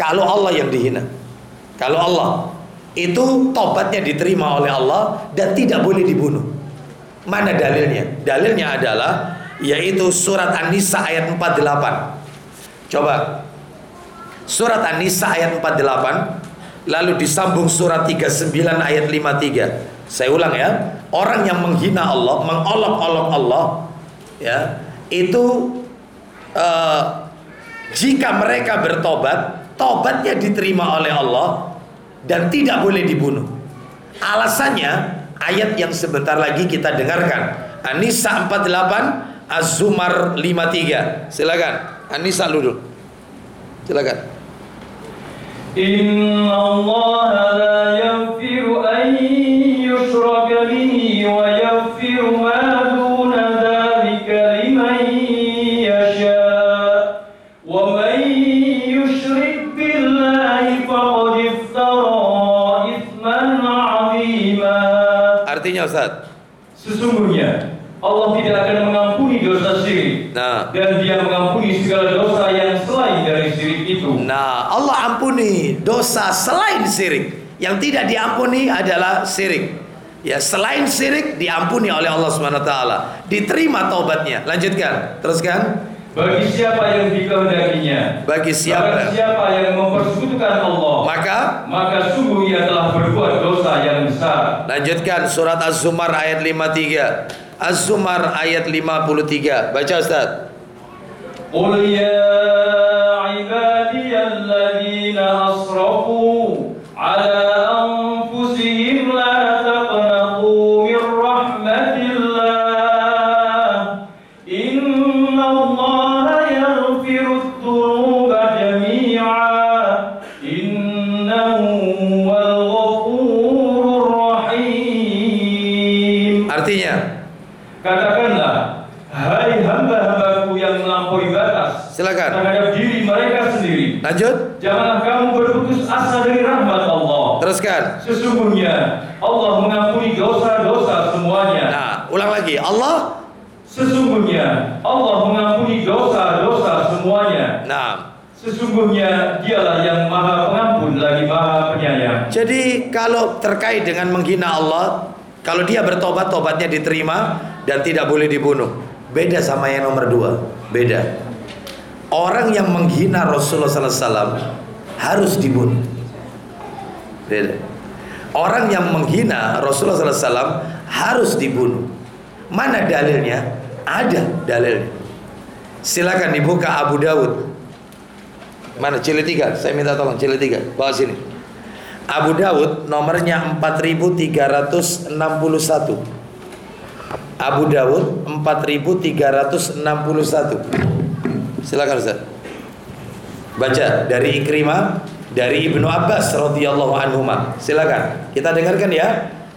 kalau Allah yang dihina. Kalau Allah. Itu tobatnya diterima oleh Allah dan tidak boleh dibunuh. Mana dalilnya? Dalilnya adalah yaitu surat An-Nisa ayat 48 coba. Surat An-Nisa ayat 48 lalu disambung surat 39 ayat 53 saya ulang ya. Orang yang menghina Allah mengolok-olok Allah ya itu eh, jika mereka bertobat tobatnya diterima oleh Allah dan tidak boleh dibunuh. Alasannya ayat yang sebentar lagi kita dengarkan. An-Nisa 48, Az-Zumar 53. Silakan. An-Nisa dulu. Silakan. Inna Allah la yaghfiru an yushraka bihi wa yaghfiru ma Artinya Ustaz. Sesungguhnya Allah tidak akan mengampuni dosa syirik Nah. dan dia mengampuni segala dosa yang selain dari syirik itu. Nah, Allah ampuni dosa selain syirik. Yang tidak diampuni adalah syirik. Ya, selain syirik diampuni oleh Allah Subhanahu wa taala. Diterima taubatnya. Lanjutkan. Teruskan. Bagi siapa yang dikehendakinya, bagi siapa, bagi siapa yang mempersekutukan Allah, maka maka sungguh ia telah berbuat dosa yang besar. Lanjutkan surat Az-Zumar ayat 53. Az-Zumar ayat 53. Baca Ustaz. Qul ya ibadiyalladzina asrafu ala anfusihim silakan. terhadap diri mereka sendiri. Lanjut. Janganlah kamu berputus asa dari rahmat Allah. Teruskan. Sesungguhnya Allah mengampuni dosa-dosa semuanya. Nah, ulang lagi. Allah Sesungguhnya Allah mengampuni dosa-dosa semuanya. Nah, Sesungguhnya Dialah yang Maha Pengampun lagi Maha Penyayang. Jadi kalau terkait dengan menghina Allah, kalau dia bertobat, tobatnya diterima dan tidak boleh dibunuh. Beda sama yang nomor dua. Beda. Orang yang menghina Rasulullah SAW harus dibunuh. Beda. Orang yang menghina Rasulullah SAW harus dibunuh. Mana dalilnya? Ada dalilnya. Silakan dibuka Abu Dawud. Mana cili tiga? Saya minta tolong cili tiga. Bawa sini. Abu Dawud nomornya 4361. Abu Dawud 4361. Silakan Ustaz. Baca dari Ikrimah dari Ibnu Abbas radhiyallahu anhu. Silakan. Kita dengarkan ya.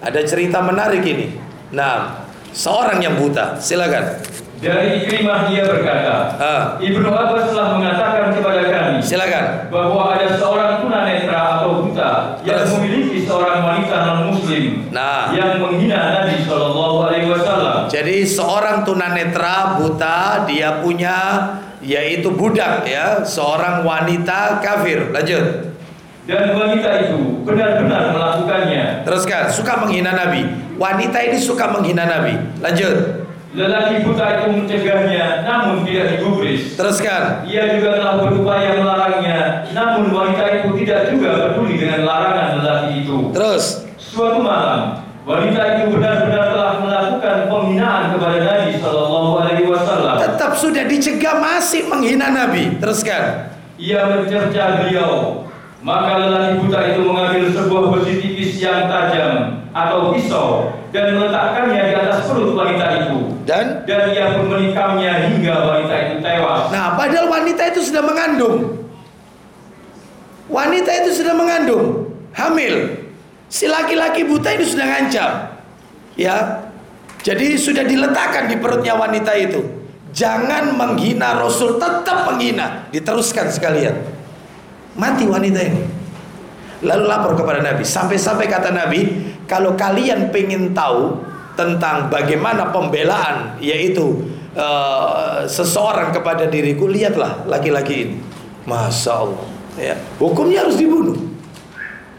Ada cerita menarik ini. Nah, seorang yang buta. Silakan. Dari Ikrimah dia berkata, Ah, Ibnu Abbas telah mengatakan kepada kami silakan. bahwa ada seorang tunanetra atau buta yang Terus. memiliki seorang wanita non muslim Nah. yang menghina Nabi Shallallahu Alaihi Wasallam. Jadi seorang tunanetra buta dia punya yaitu budak ya, seorang wanita kafir. Lanjut. Dan wanita itu benar-benar melakukannya. Teruskan, suka menghina Nabi. Wanita ini suka menghina Nabi. Lanjut. Lelaki buta itu mencegahnya, namun tidak digubris. Teruskan. Ia juga telah berupaya melarangnya, namun wanita itu tidak juga peduli dengan larangan lelaki itu. Terus. Suatu malam, wanita itu benar-benar telah melakukan penghinaan kepada Nabi Shallallahu Alaihi Wasallam. Tetap sudah dicegah masih menghina Nabi. Teruskan. Ia mencerca beliau. Maka lelaki buta itu mengambil sebuah besi tipis yang tajam atau pisau dan meletakkannya di atas perut wanita itu. Dan Dan ia pun menikamnya hingga wanita itu tewas. nah, padahal wanita itu sudah mengandung. Wanita itu sudah mengandung, hamil. Si laki-laki buta itu sudah ngancam. Ya. Jadi sudah diletakkan di perutnya wanita itu. Jangan menghina Rasul, tetap menghina. Diteruskan sekalian. Mati wanita ini. Lalu lapor kepada Nabi. Sampai-sampai kata Nabi, kalau kalian pengen tahu tentang bagaimana pembelaan yaitu eh, seseorang kepada diriku, lihatlah laki-laki ini. Masya Allah. Ya, hukumnya harus dibunuh.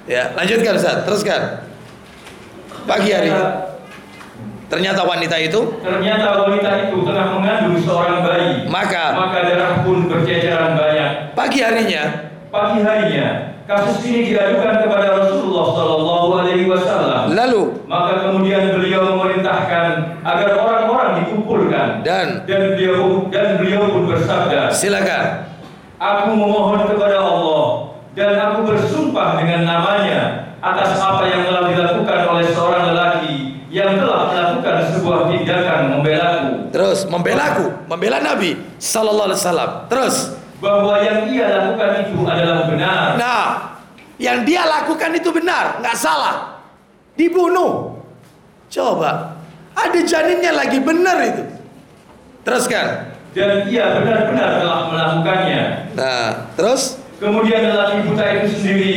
Ya, lanjutkan Ustaz, teruskan. Pagi hari. Ternyata wanita itu Ternyata wanita itu tengah mengandung seorang bayi. maka Maka darah pun berceceran banyak. pagi harinya Pagi harinya, kasus ini diadukan kepada Rasulullah Shallallahu Alaihi Wasallam. lalu Maka kemudian beliau memerintahkan agar orang-orang dikumpulkan dan dan beliau dan beliau pun bersabda, silakan Aku memohon kepada Allah dan aku bersumpah dengan namanya atas apa yang telah dilakukan oleh seorang lelaki yang telah melakukan sebuah tindakan membelaku Terus membelaku, membela Nabi sallallahu alaihi wasallam. Terus bahwa yang ia lakukan itu adalah benar Nah, yang dia lakukan itu benar, nggak salah. Dibunuh. Coba, ada janinnya lagi benar itu. Teruskan. dan ia benar-benar telah melakukannya. Nah, terus Kemudian lelaki buta itu sendiri,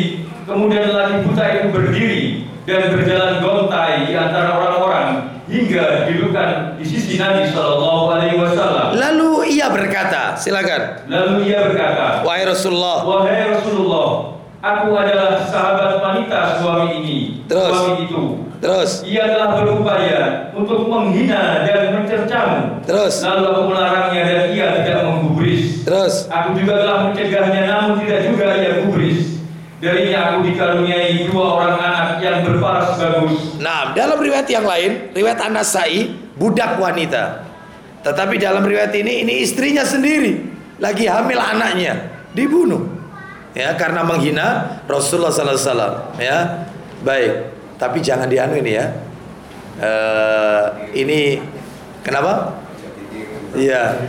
kemudian lelaki buta itu berdiri dan berjalan gontai di antara orang-orang hingga didudukan di sisi Nabi Shallallahu Alaihi Wasallam. lalu ia berkata, silakan. Lalu ia berkata, Wahai Rasulullah, Wahai Rasulullah, aku adalah sahabat wanita suami ini, Terus. suami itu. Terus, Ia telah berupaya untuk menghina dan mencercamu. terus, Lalu aku melarangnya dan ia tidak menggubris. terus. Aku juga telah mencegahnya namun tidak juga ia gubris. Darinya aku dikaruniai dua orang anak yang berparas bagus. Nah, dalam riwayat yang lain, riwayat An-Nasai, budak wanita. Tetapi dalam riwayat ini, ini istrinya sendiri, lagi hamil anaknya, dibunuh. Ya, karena menghina Rasulullah sallallahu alaihi wasallam, ya. Baik, tapi jangan dianu ini ya. Eh, ini kenapa? Iya.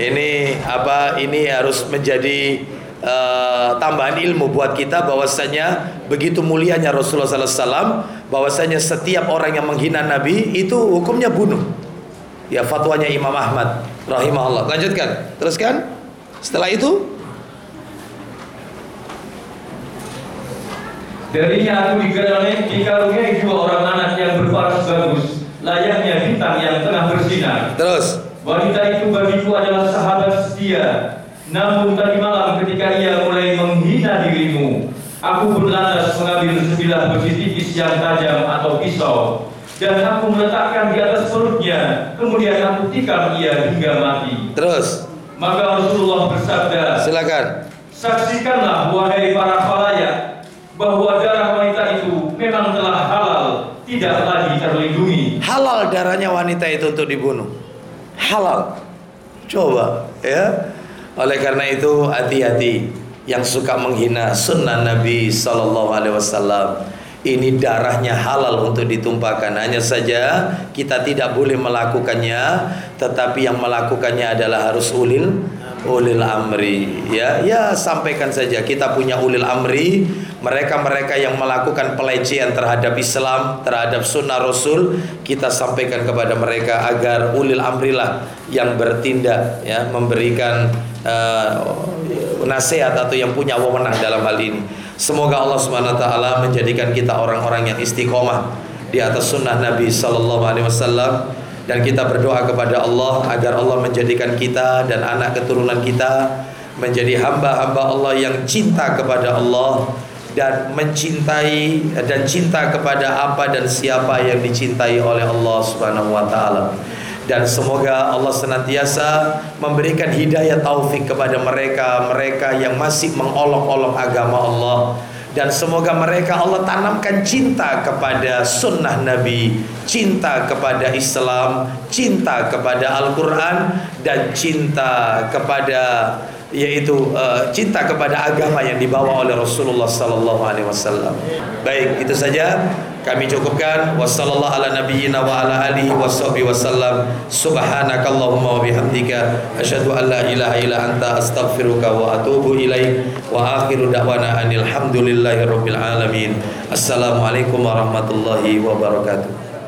Ini apa? Ini harus menjadi eh, tambahan ilmu buat kita bahwasanya begitu mulianya Rasulullah sallallahu alaihi wasallam bahwasanya setiap orang yang menghina Nabi itu hukumnya bunuh. Ya fatwanya Imam Ahmad rahimahullah. Lanjutkan. Teruskan. Setelah itu Darinya aku dikaruniai dikaruniai dua orang anak yang berparas bagus, layaknya bintang yang tengah bersinar. terus Wanita itu bagiku adalah sahabat setia. Namun tadi malam ketika ia mulai menghina dirimu, aku pun lantas mengambil sebilah besi tipis yang tajam atau pisau dan aku meletakkan di atas perutnya. Kemudian aku tikam ia hingga mati. terus Maka Rasulullah bersabda, silakan. Saksikanlah wahai para khalayak bahwa darah wanita itu memang telah halal, tidak lagi terlindungi. Halal darahnya wanita itu untuk dibunuh. Halal. Coba ya. Oleh karena itu hati-hati yang suka menghina sunnah Nabi Sallallahu Alaihi Wasallam. Ini darahnya halal untuk ditumpahkan. Hanya saja kita tidak boleh melakukannya, tetapi yang melakukannya adalah harus ulil ulil amri. Ya, ya sampaikan saja kita punya ulil amri. Mereka-mereka yang melakukan pelecehan terhadap Islam, terhadap sunnah Rasul, kita sampaikan kepada mereka agar ulil amrilah yang bertindak, ya, memberikan uh, nasihat atau yang punya wewenang dalam hal ini. Semoga Allah Subhanahu wa taala menjadikan kita orang-orang yang istiqomah di atas sunnah Nabi sallallahu alaihi wasallam dan kita berdoa kepada Allah agar Allah menjadikan kita dan anak keturunan kita menjadi hamba-hamba Allah yang cinta kepada Allah dan mencintai dan cinta kepada apa dan siapa yang dicintai oleh Allah Subhanahu wa taala. Dan semoga Allah senantiasa memberikan hidayah taufik kepada mereka mereka yang masih mengolok-olok agama Allah dan semoga mereka Allah tanamkan cinta kepada sunnah Nabi cinta kepada Islam cinta kepada Al-Quran dan cinta kepada yaitu uh, cinta kepada agama yang dibawa oleh Rasulullah sallallahu alaihi wasallam. Baik, itu saja kami cukupkan. Wassallallahu ala nabiyyina wa ala alihi washabbihi wasallam subhanakallahumma wa bihamdika. Asyhadu an la ilaha illa anta astaghfiruka wa atubu ilaik. Wa akhiru da'wana anil hamdulillahi rabbil alamin. Assalamualaikum warahmatullahi wabarakatuh